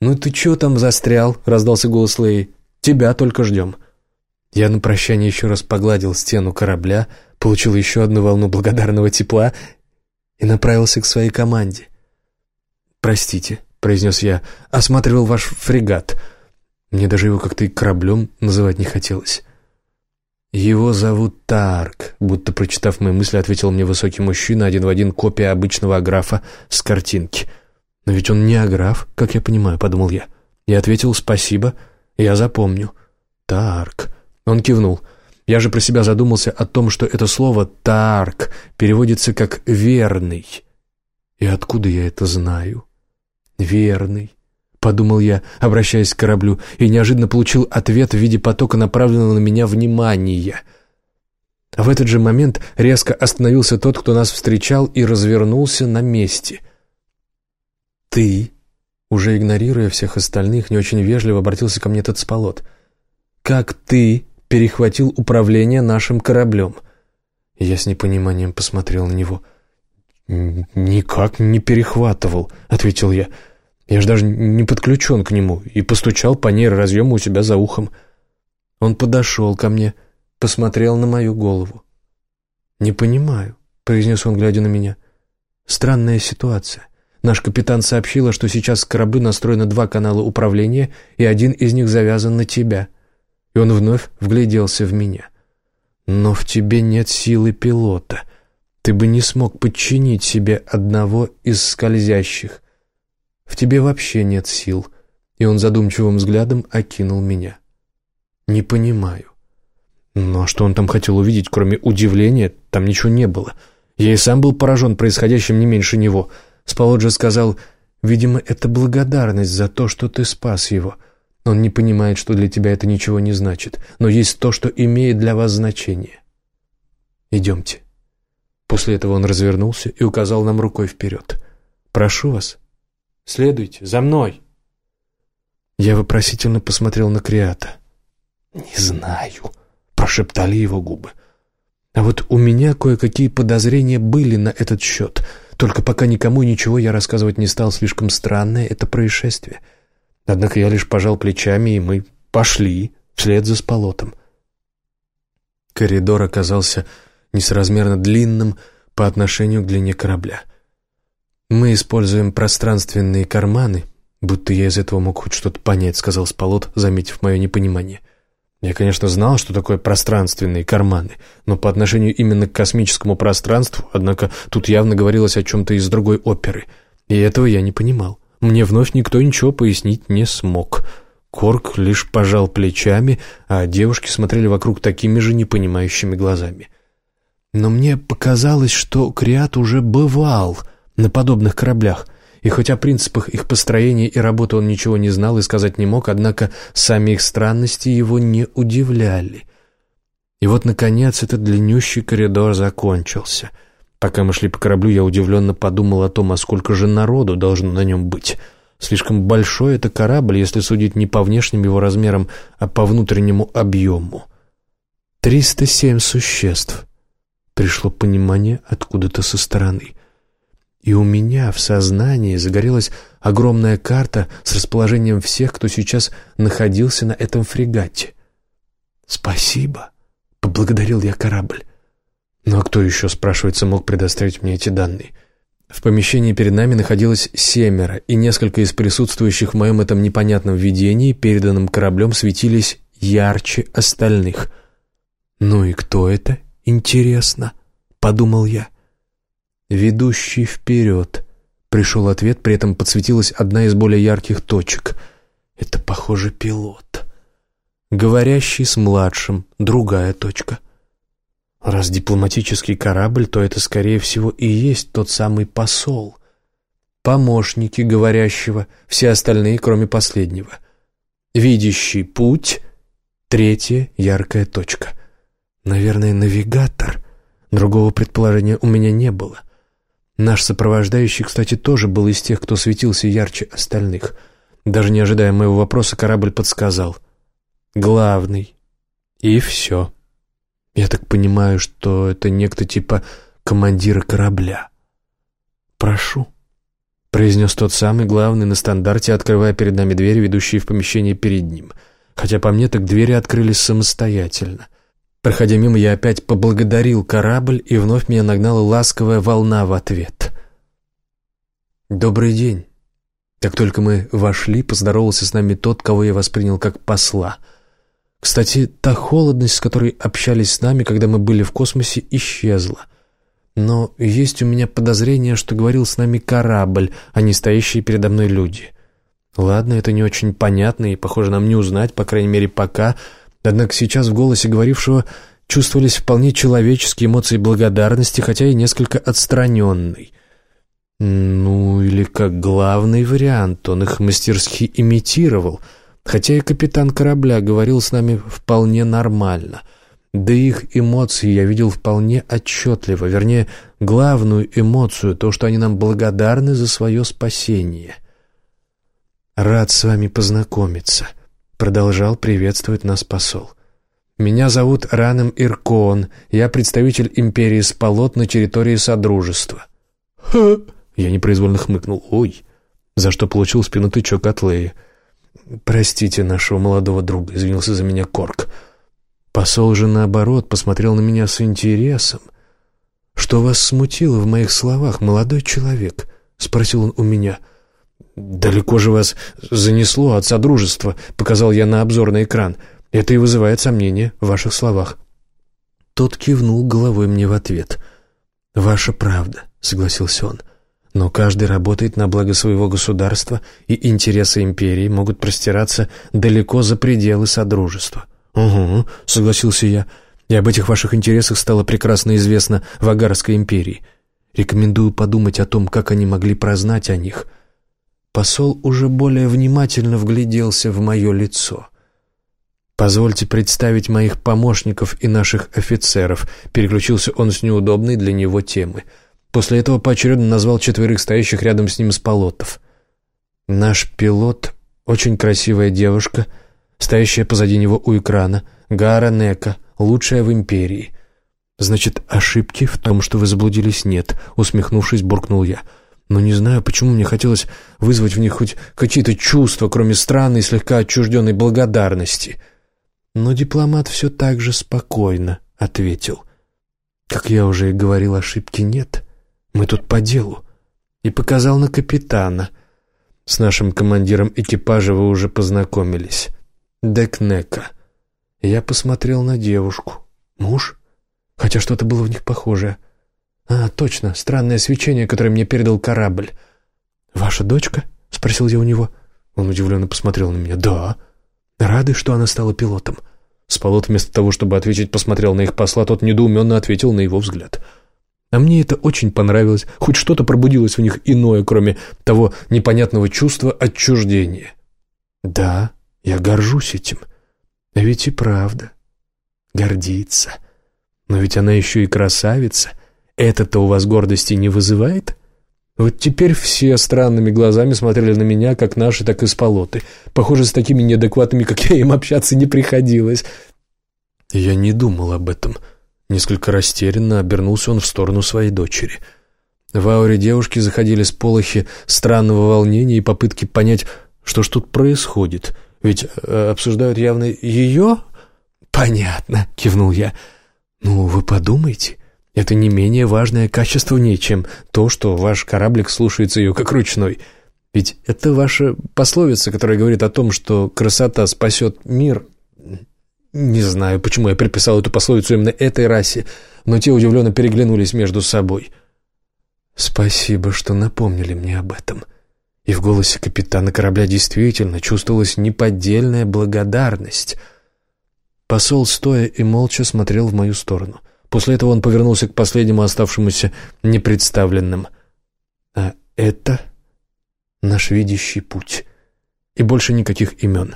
Speaker 1: «Ну ты чё там застрял?» — раздался голос Лэй. «Тебя только ждем». Я на прощание еще раз погладил стену корабля, получил еще одну волну благодарного тепла и направился к своей команде. «Простите», — произнес я, — «осматривал ваш фрегат. Мне даже его как-то и кораблем называть не хотелось». «Его зовут Тарк», — будто прочитав мои мысли, ответил мне высокий мужчина, один в один копия обычного аграфа с картинки. «Но ведь он не аграф, как я понимаю», — подумал я. Я ответил «спасибо, я запомню». «Тарк». Он кивнул. Я же про себя задумался о том, что это слово «тарк» переводится как «верный». И откуда я это знаю? «Верный», — подумал я, обращаясь к кораблю, и неожиданно получил ответ в виде потока направленного на меня внимания. А в этот же момент резко остановился тот, кто нас встречал, и развернулся на месте. «Ты?» Уже игнорируя всех остальных, не очень вежливо обратился ко мне этот сполот. «Как ты перехватил управление нашим кораблем?» Я с непониманием посмотрел на него. «Никак не перехватывал», — ответил я. «Я же даже не подключен к нему и постучал по нейроразъему у себя за ухом». Он подошел ко мне, посмотрел на мою голову. «Не понимаю», — произнес он, глядя на меня. «Странная ситуация. Наш капитан сообщила, что сейчас с корабля настроено два канала управления, и один из них завязан на тебя». И он вновь вгляделся в меня. «Но в тебе нет силы пилота. Ты бы не смог подчинить себе одного из скользящих. В тебе вообще нет сил». И он задумчивым взглядом окинул меня. «Не понимаю». Но что он там хотел увидеть, кроме удивления, там ничего не было. Я и сам был поражен происходящим не меньше него — Спалоджи сказал, «Видимо, это благодарность за то, что ты спас его. Он не понимает, что для тебя это ничего не значит, но есть то, что имеет для вас значение. Идемте». После этого он развернулся и указал нам рукой вперед. «Прошу вас, следуйте за мной». Я вопросительно посмотрел на Криата. «Не знаю», — прошептали его губы. А вот у меня кое-какие подозрения были на этот счет — только пока никому ничего я рассказывать не стал, слишком странное это происшествие. Однако я лишь пожал плечами, и мы пошли вслед за сполотом. Коридор оказался несоразмерно длинным по отношению к длине корабля. «Мы используем пространственные карманы, будто я из этого мог хоть что-то понять», — сказал Сполот, заметив мое непонимание. Я, конечно, знал, что такое пространственные карманы, но по отношению именно к космическому пространству, однако тут явно говорилось о чем-то из другой оперы, и этого я не понимал. Мне вновь никто ничего пояснить не смог. Корк лишь пожал плечами, а девушки смотрели вокруг такими же непонимающими глазами. Но мне показалось, что Криат уже бывал на подобных кораблях — и хоть о принципах их построения и работы он ничего не знал и сказать не мог, однако сами их странности его не удивляли. И вот, наконец, этот длиннющий коридор закончился. Пока мы шли по кораблю, я удивленно подумал о том, а сколько же народу должно на нем быть. Слишком большой это корабль, если судить не по внешним его размерам, а по внутреннему объему. Триста семь существ. Пришло понимание откуда-то со стороны. И у меня в сознании загорелась огромная карта с расположением всех, кто сейчас находился на этом фрегате. «Спасибо», — поблагодарил я корабль. «Ну а кто еще, спрашивается, мог предоставить мне эти данные? В помещении перед нами находилось семеро, и несколько из присутствующих в моем этом непонятном видении, переданным кораблем, светились ярче остальных. «Ну и кто это, интересно?» — подумал я. «Ведущий вперед», — пришел ответ, при этом подсветилась одна из более ярких точек. «Это, похоже, пилот». «Говорящий с младшим, другая точка». Раз дипломатический корабль, то это, скорее всего, и есть тот самый посол. Помощники говорящего, все остальные, кроме последнего. Видящий путь, третья яркая точка. Наверное, навигатор. Другого предположения у меня не было. Наш сопровождающий, кстати, тоже был из тех, кто светился ярче остальных. Даже не ожидая моего вопроса, корабль подсказал. «Главный». И все. Я так понимаю, что это некто типа командира корабля. «Прошу», — произнес тот самый главный на стандарте, открывая перед нами двери, ведущие в помещение перед ним. Хотя по мне так двери открылись самостоятельно. Проходя мимо, я опять поблагодарил корабль, и вновь меня нагнала ласковая волна в ответ. «Добрый день». Как только мы вошли, поздоровался с нами тот, кого я воспринял как посла — кстати, та холодность, с которой общались с нами, когда мы были в космосе, исчезла. Но есть у меня подозрение, что говорил с нами корабль, а не стоящие передо мной люди. Ладно, это не очень понятно и, похоже, нам не узнать, по крайней мере, пока. Однако сейчас в голосе говорившего чувствовались вполне человеческие эмоции благодарности, хотя и несколько отстраненный. Ну, или как главный вариант, он их мастерски имитировал — Хотя и капитан корабля говорил с нами вполне нормально. Да их эмоции я видел вполне отчетливо, вернее, главную эмоцию, то, что они нам благодарны за свое спасение. «Рад с вами познакомиться», — продолжал приветствовать нас посол. «Меня зовут Раном Иркон, я представитель империи Спалот на территории Содружества». «Ха!» — я непроизвольно хмыкнул. «Ой!» За что получил спину тычок от Леи. «Простите нашего молодого друга», — извинился за меня Корк. Посол же, наоборот, посмотрел на меня с интересом. «Что вас смутило в моих словах, молодой человек?» — спросил он у меня. «Далеко же вас занесло от содружества», — показал я на обзорный экран. «Это и вызывает сомнения в ваших словах». Тот кивнул головой мне в ответ. «Ваша правда», — согласился он. Но каждый работает на благо своего государства, и интересы империи могут простираться далеко за пределы Содружества. «Угу», — согласился я, — «и об этих ваших интересах стало прекрасно известно в Агарской империи. Рекомендую подумать о том, как они могли прознать о них». Посол уже более внимательно вгляделся в мое лицо. «Позвольте представить моих помощников и наших офицеров», — переключился он с неудобной для него темы — После этого поочередно назвал четверых стоящих рядом с ним с полотов. Наш пилот — очень красивая девушка, стоящая позади него у экрана, Гара Нека, лучшая в империи. «Значит, ошибки в том, что вы заблудились, нет», — усмехнувшись, буркнул я. «Но не знаю, почему мне хотелось вызвать в них хоть какие-то чувства, кроме странной, слегка отчужденной благодарности». Но дипломат все так же спокойно ответил. «Как я уже и говорил, ошибки нет». Мы тут по делу». И показал на капитана. С нашим командиром экипажа вы уже познакомились. Декнека. Я посмотрел на девушку. Муж? Хотя что-то было в них похожее. А, точно, странное свечение, которое мне передал корабль. «Ваша дочка?» — спросил я у него. Он удивленно посмотрел на меня. «Да». «Рады, что она стала пилотом?» Спалот вместо того, чтобы ответить, посмотрел на их посла, тот недоуменно ответил на его взгляд. «Да». А мне это очень понравилось. Хоть что-то пробудилось в них иное, кроме того непонятного чувства отчуждения. Да, я горжусь этим. А ведь и правда. Гордиться. Но ведь она еще и красавица. Это-то у вас гордости не вызывает? Вот теперь все странными глазами смотрели на меня, как наши, так и сполоты. Похоже, с такими неадекватными, как я, им общаться не приходилось. Я не думал об этом. — Несколько растерянно обернулся он в сторону своей дочери. В ауре девушки заходили сполохи странного волнения и попытки понять, что ж тут происходит. Ведь э, обсуждают явно ее? «Понятно», — кивнул я. «Ну, вы подумайте. Это не менее важное качество в ней, чем то, что ваш кораблик слушается ее как ручной. Ведь это ваша пословица, которая говорит о том, что красота спасет мир. Не знаю, почему я приписал эту пословицу именно этой расе, но те удивленно переглянулись между собой. «Спасибо, что напомнили мне об этом». И в голосе капитана корабля действительно чувствовалась неподдельная благодарность. Посол, стоя и молча, смотрел в мою сторону. После этого он повернулся к последнему оставшемуся непредставленным. «А это наш видящий путь. И больше никаких имен».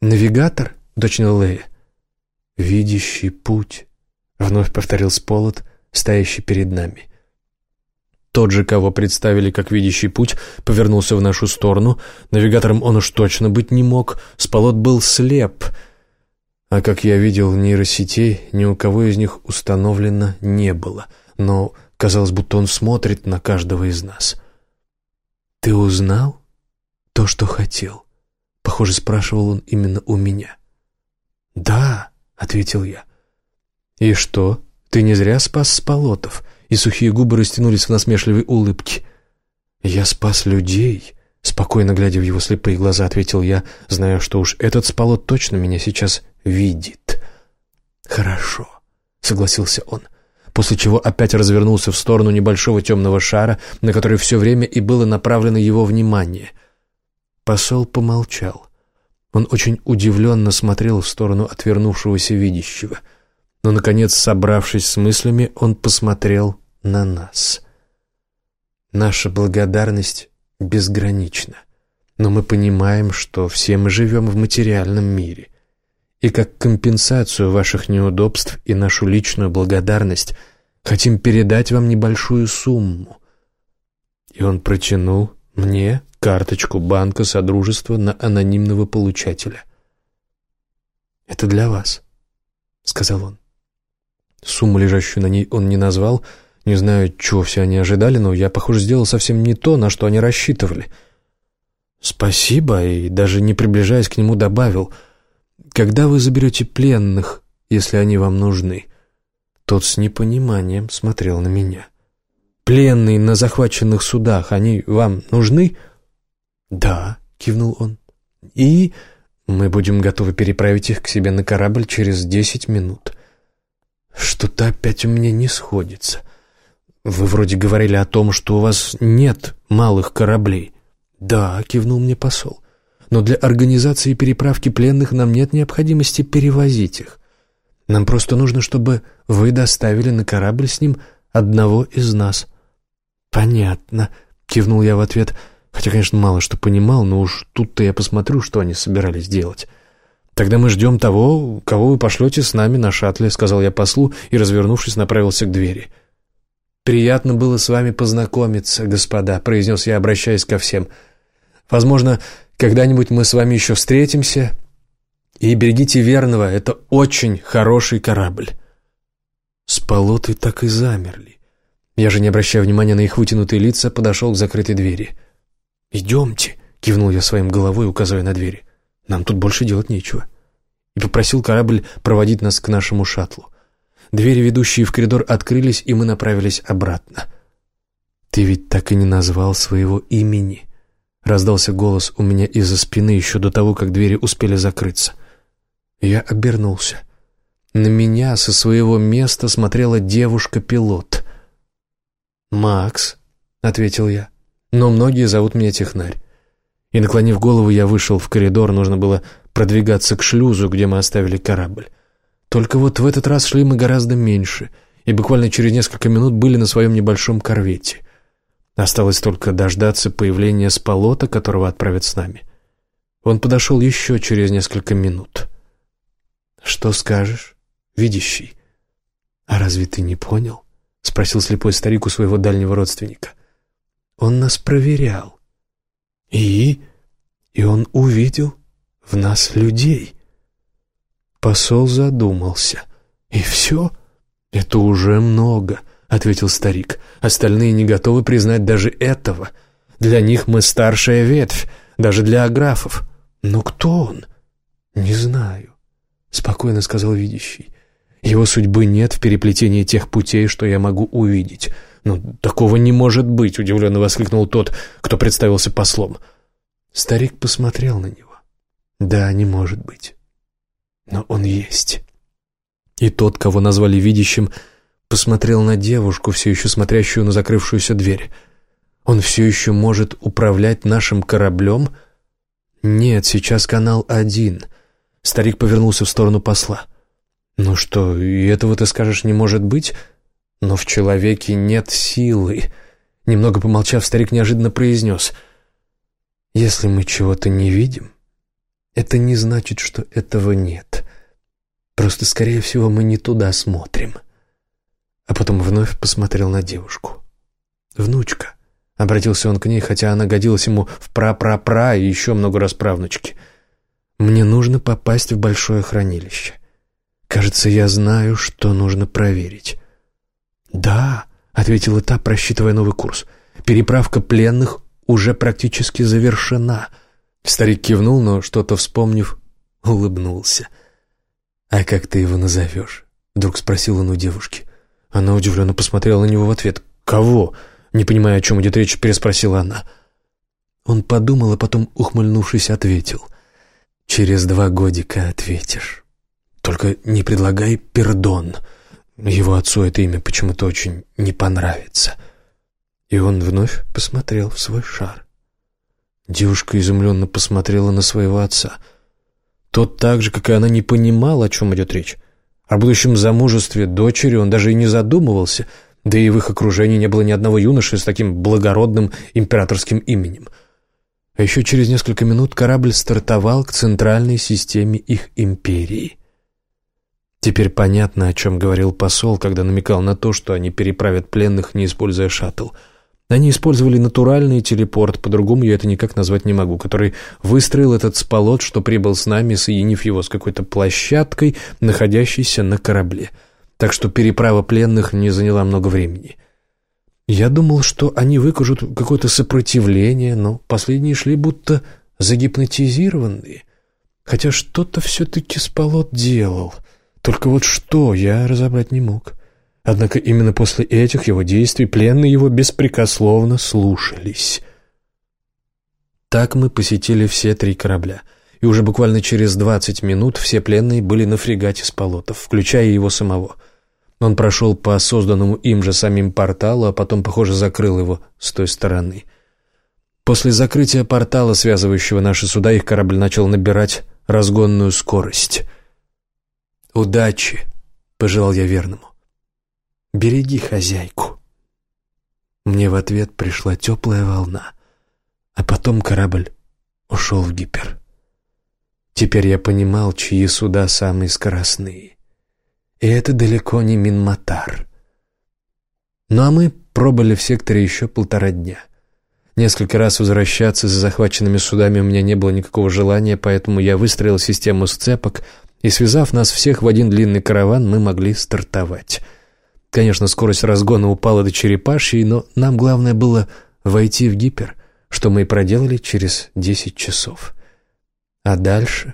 Speaker 1: «Навигатор?» — уточнил Лея. «Видящий путь», — вновь повторил Сполот, стоящий перед нами. Тот же, кого представили как видящий путь, повернулся в нашу сторону. Навигатором он уж точно быть не мог. Сполот был слеп. А как я видел, нейросетей ни у кого из них установлено не было. Но казалось, будто он смотрит на каждого из нас. «Ты узнал то, что хотел?» Похоже, спрашивал он именно у меня. «Да», — ответил я. «И что? Ты не зря спас Сполотов?» и сухие губы растянулись в насмешливой улыбке. «Я спас людей», — спокойно глядя в его слепые глаза, ответил я, зная, что уж этот спалот точно меня сейчас видит. «Хорошо», — согласился он, после чего опять развернулся в сторону небольшого темного шара, на который все время и было направлено его внимание. Посол помолчал. Он очень удивленно смотрел в сторону отвернувшегося видящего — но, наконец, собравшись с мыслями, он посмотрел на нас. Наша благодарность безгранична, но мы понимаем, что все мы живем в материальном мире. И как компенсацию ваших неудобств и нашу личную благодарность хотим передать вам небольшую сумму. И он протянул мне карточку банка Содружества на анонимного получателя. «Это для вас», — сказал он. Сумму, лежащую на ней, он не назвал. Не знаю, чего все они ожидали, но я, похоже, сделал совсем не то, на что они рассчитывали. «Спасибо», и даже не приближаясь к нему, добавил, «Когда вы заберете пленных, если они вам нужны?» Тот с непониманием смотрел на меня. «Пленные на захваченных судах, они вам нужны?» «Да», — кивнул он. «И мы будем готовы переправить их к себе на корабль через десять минут». «Что-то опять у меня не сходится. Вы вроде говорили о том, что у вас нет малых кораблей». «Да», — кивнул мне посол. «Но для организации переправки пленных нам нет необходимости перевозить их. Нам просто нужно, чтобы вы доставили на корабль с ним одного из нас». «Понятно», — кивнул я в ответ, хотя, конечно, мало что понимал, но уж тут-то я посмотрю, что они собирались делать. «Тогда мы ждем того, кого вы пошлете с нами на шаттле», — сказал я послу и, развернувшись, направился к двери. «Приятно было с вами познакомиться, господа», — произнес я, обращаясь ко всем. «Возможно, когда-нибудь мы с вами еще встретимся. И берегите верного, это очень хороший корабль». Сполоты так и замерли. Я же, не обращая внимания на их вытянутые лица, подошел к закрытой двери. «Идемте», — кивнул я своим головой, указывая на двери. Нам тут больше делать нечего. И попросил корабль проводить нас к нашему шаттлу. Двери, ведущие в коридор, открылись, и мы направились обратно. «Ты ведь так и не назвал своего имени», — раздался голос у меня из-за спины еще до того, как двери успели закрыться. Я обернулся. На меня со своего места смотрела девушка-пилот. «Макс», — ответил я, — «но многие зовут меня Технарь. И, наклонив голову, я вышел в коридор, нужно было продвигаться к шлюзу, где мы оставили корабль. Только вот в этот раз шли мы гораздо меньше, и буквально через несколько минут были на своем небольшом корвете. Осталось только дождаться появления сполота, которого отправят с нами. Он подошел еще через несколько минут. «Что скажешь, видящий?» «А разве ты не понял?» — спросил слепой старик у своего дальнего родственника. «Он нас проверял. И? И он увидел в нас людей. Посол задумался. И все? Это уже много, ответил старик. Остальные не готовы признать даже этого. Для них мы старшая ветвь, даже для аграфов. Но кто он? Не знаю, спокойно сказал видящий. Его судьбы нет в переплетении тех путей, что я могу увидеть. «Ну, такого не может быть!» — удивленно воскликнул тот, кто представился послом. Старик посмотрел на него. «Да, не может быть. Но он есть». И тот, кого назвали видящим, посмотрел на девушку, все еще смотрящую на закрывшуюся дверь. «Он все еще может управлять нашим кораблем?» «Нет, сейчас канал один». Старик повернулся в сторону посла. «Ну что, и этого ты скажешь не может быть?» Но в человеке нет силы. Немного помолчав, старик неожиданно произнес. Если мы чего-то не видим, это не значит, что этого нет. Просто, скорее всего, мы не туда смотрим. А потом вновь посмотрел на девушку. «Внучка», — обратился он к ней, хотя она годилась ему в пра-пра-пра и еще много раз правнучки. «Мне нужно попасть в большое хранилище. Кажется, я знаю, что нужно проверить». «Да», — ответила та, просчитывая новый курс. «Переправка пленных уже практически завершена». Старик кивнул, но, что-то вспомнив, улыбнулся. «А как ты его назовешь?» — вдруг спросил он у девушки. Она удивленно посмотрела на него в ответ. «Кого?» — не понимая, о чем идет речь, переспросила она. Он подумал, а потом, ухмыльнувшись, ответил. «Через два годика ответишь. Только не предлагай пердон». Его отцу это имя почему-то очень не понравится. И он вновь посмотрел в свой шар. Девушка изумленно посмотрела на своего отца. Тот так же, как и она, не понимал, о чем идет речь. О будущем замужестве дочери он даже и не задумывался, да и в их окружении не было ни одного юноши с таким благородным императорским именем. А еще через несколько минут корабль стартовал к центральной системе их империи — Теперь понятно, о чем говорил посол, когда намекал на то, что они переправят пленных, не используя шаттл. Они использовали натуральный телепорт, по-другому я это никак назвать не могу, который выстроил этот сполот, что прибыл с нами, соединив его с какой-то площадкой, находящейся на корабле. Так что переправа пленных не заняла много времени. Я думал, что они выкажут какое-то сопротивление, но последние шли будто загипнотизированные. Хотя что-то все-таки сполот делал — только вот что, я разобрать не мог. Однако именно после этих его действий пленные его беспрекословно слушались. Так мы посетили все три корабля, и уже буквально через двадцать минут все пленные были на фрегате с полотов, включая его самого. Он прошел по созданному им же самим порталу, а потом, похоже, закрыл его с той стороны. После закрытия портала, связывающего наши суда, их корабль начал набирать разгонную скорость — «Удачи!» — пожелал я верному. «Береги хозяйку». Мне в ответ пришла теплая волна, а потом корабль ушел в гипер. Теперь я понимал, чьи суда самые скоростные. И это далеко не Минматар. Ну а мы пробыли в секторе еще полтора дня. Несколько раз возвращаться за захваченными судами у меня не было никакого желания, поэтому я выстроил систему сцепок — и, связав нас всех в один длинный караван, мы могли стартовать. Конечно, скорость разгона упала до черепашьей, но нам главное было войти в гипер, что мы и проделали через десять часов. А дальше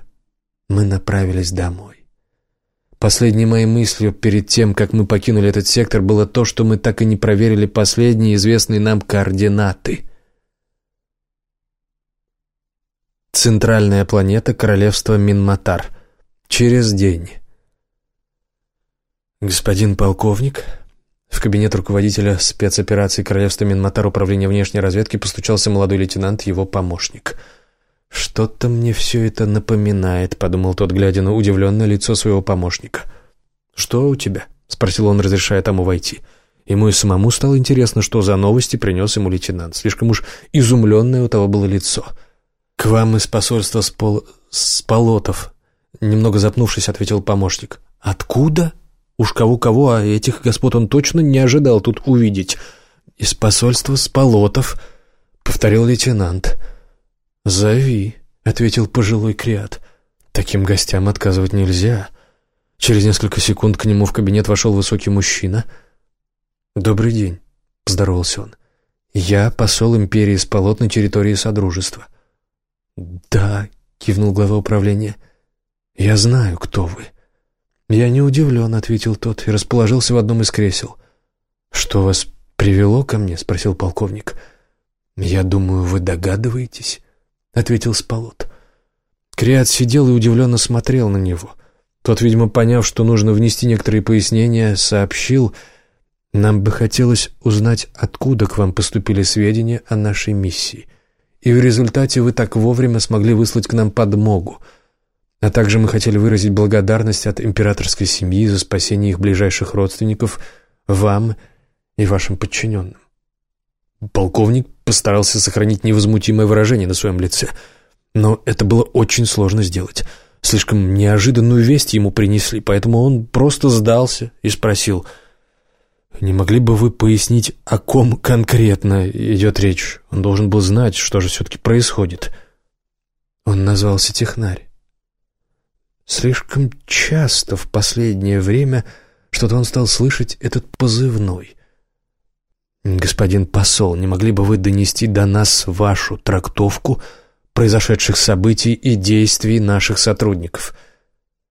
Speaker 1: мы направились домой. Последней моей мыслью перед тем, как мы покинули этот сектор, было то, что мы так и не проверили последние известные нам координаты. Центральная планета Королевства Минматар — Через день. Господин полковник, в кабинет руководителя спецоперации Королевства Минматар Управления внешней разведки постучался молодой лейтенант, его помощник. «Что-то мне все это напоминает», — подумал тот, глядя на удивленное лицо своего помощника. «Что у тебя?» — спросил он, разрешая тому войти. Ему и самому стало интересно, что за новости принес ему лейтенант. Слишком уж изумленное у того было лицо. «К вам из посольства с, пол... с Полотов», Немного запнувшись, ответил помощник. «Откуда?» Уж кого-кого, а этих господ он точно не ожидал тут увидеть. «Из посольства с Полотов», — повторил лейтенант. «Зови», — ответил пожилой креат. «Таким гостям отказывать нельзя». Через несколько секунд к нему в кабинет вошел высокий мужчина. «Добрый день», — поздоровался он. «Я посол империи с полот на территории Содружества». «Да», — кивнул глава управления, — «Я знаю, кто вы». «Я не удивлен», — ответил тот и расположился в одном из кресел. «Что вас привело ко мне?» — спросил полковник. «Я думаю, вы догадываетесь», — ответил Спалот. Криат сидел и удивленно смотрел на него. Тот, видимо, поняв, что нужно внести некоторые пояснения, сообщил, «Нам бы хотелось узнать, откуда к вам поступили сведения о нашей миссии, и в результате вы так вовремя смогли выслать к нам подмогу». А также мы хотели выразить благодарность от императорской семьи за спасение их ближайших родственников вам и вашим подчиненным. Полковник постарался сохранить невозмутимое выражение на своем лице, но это было очень сложно сделать. Слишком неожиданную весть ему принесли, поэтому он просто сдался и спросил, «Не могли бы вы пояснить, о ком конкретно идет речь? Он должен был знать, что же все-таки происходит». Он назвался Технарь. Слишком часто в последнее время что-то он стал слышать этот позывной. «Господин посол, не могли бы вы донести до нас вашу трактовку произошедших событий и действий наших сотрудников?»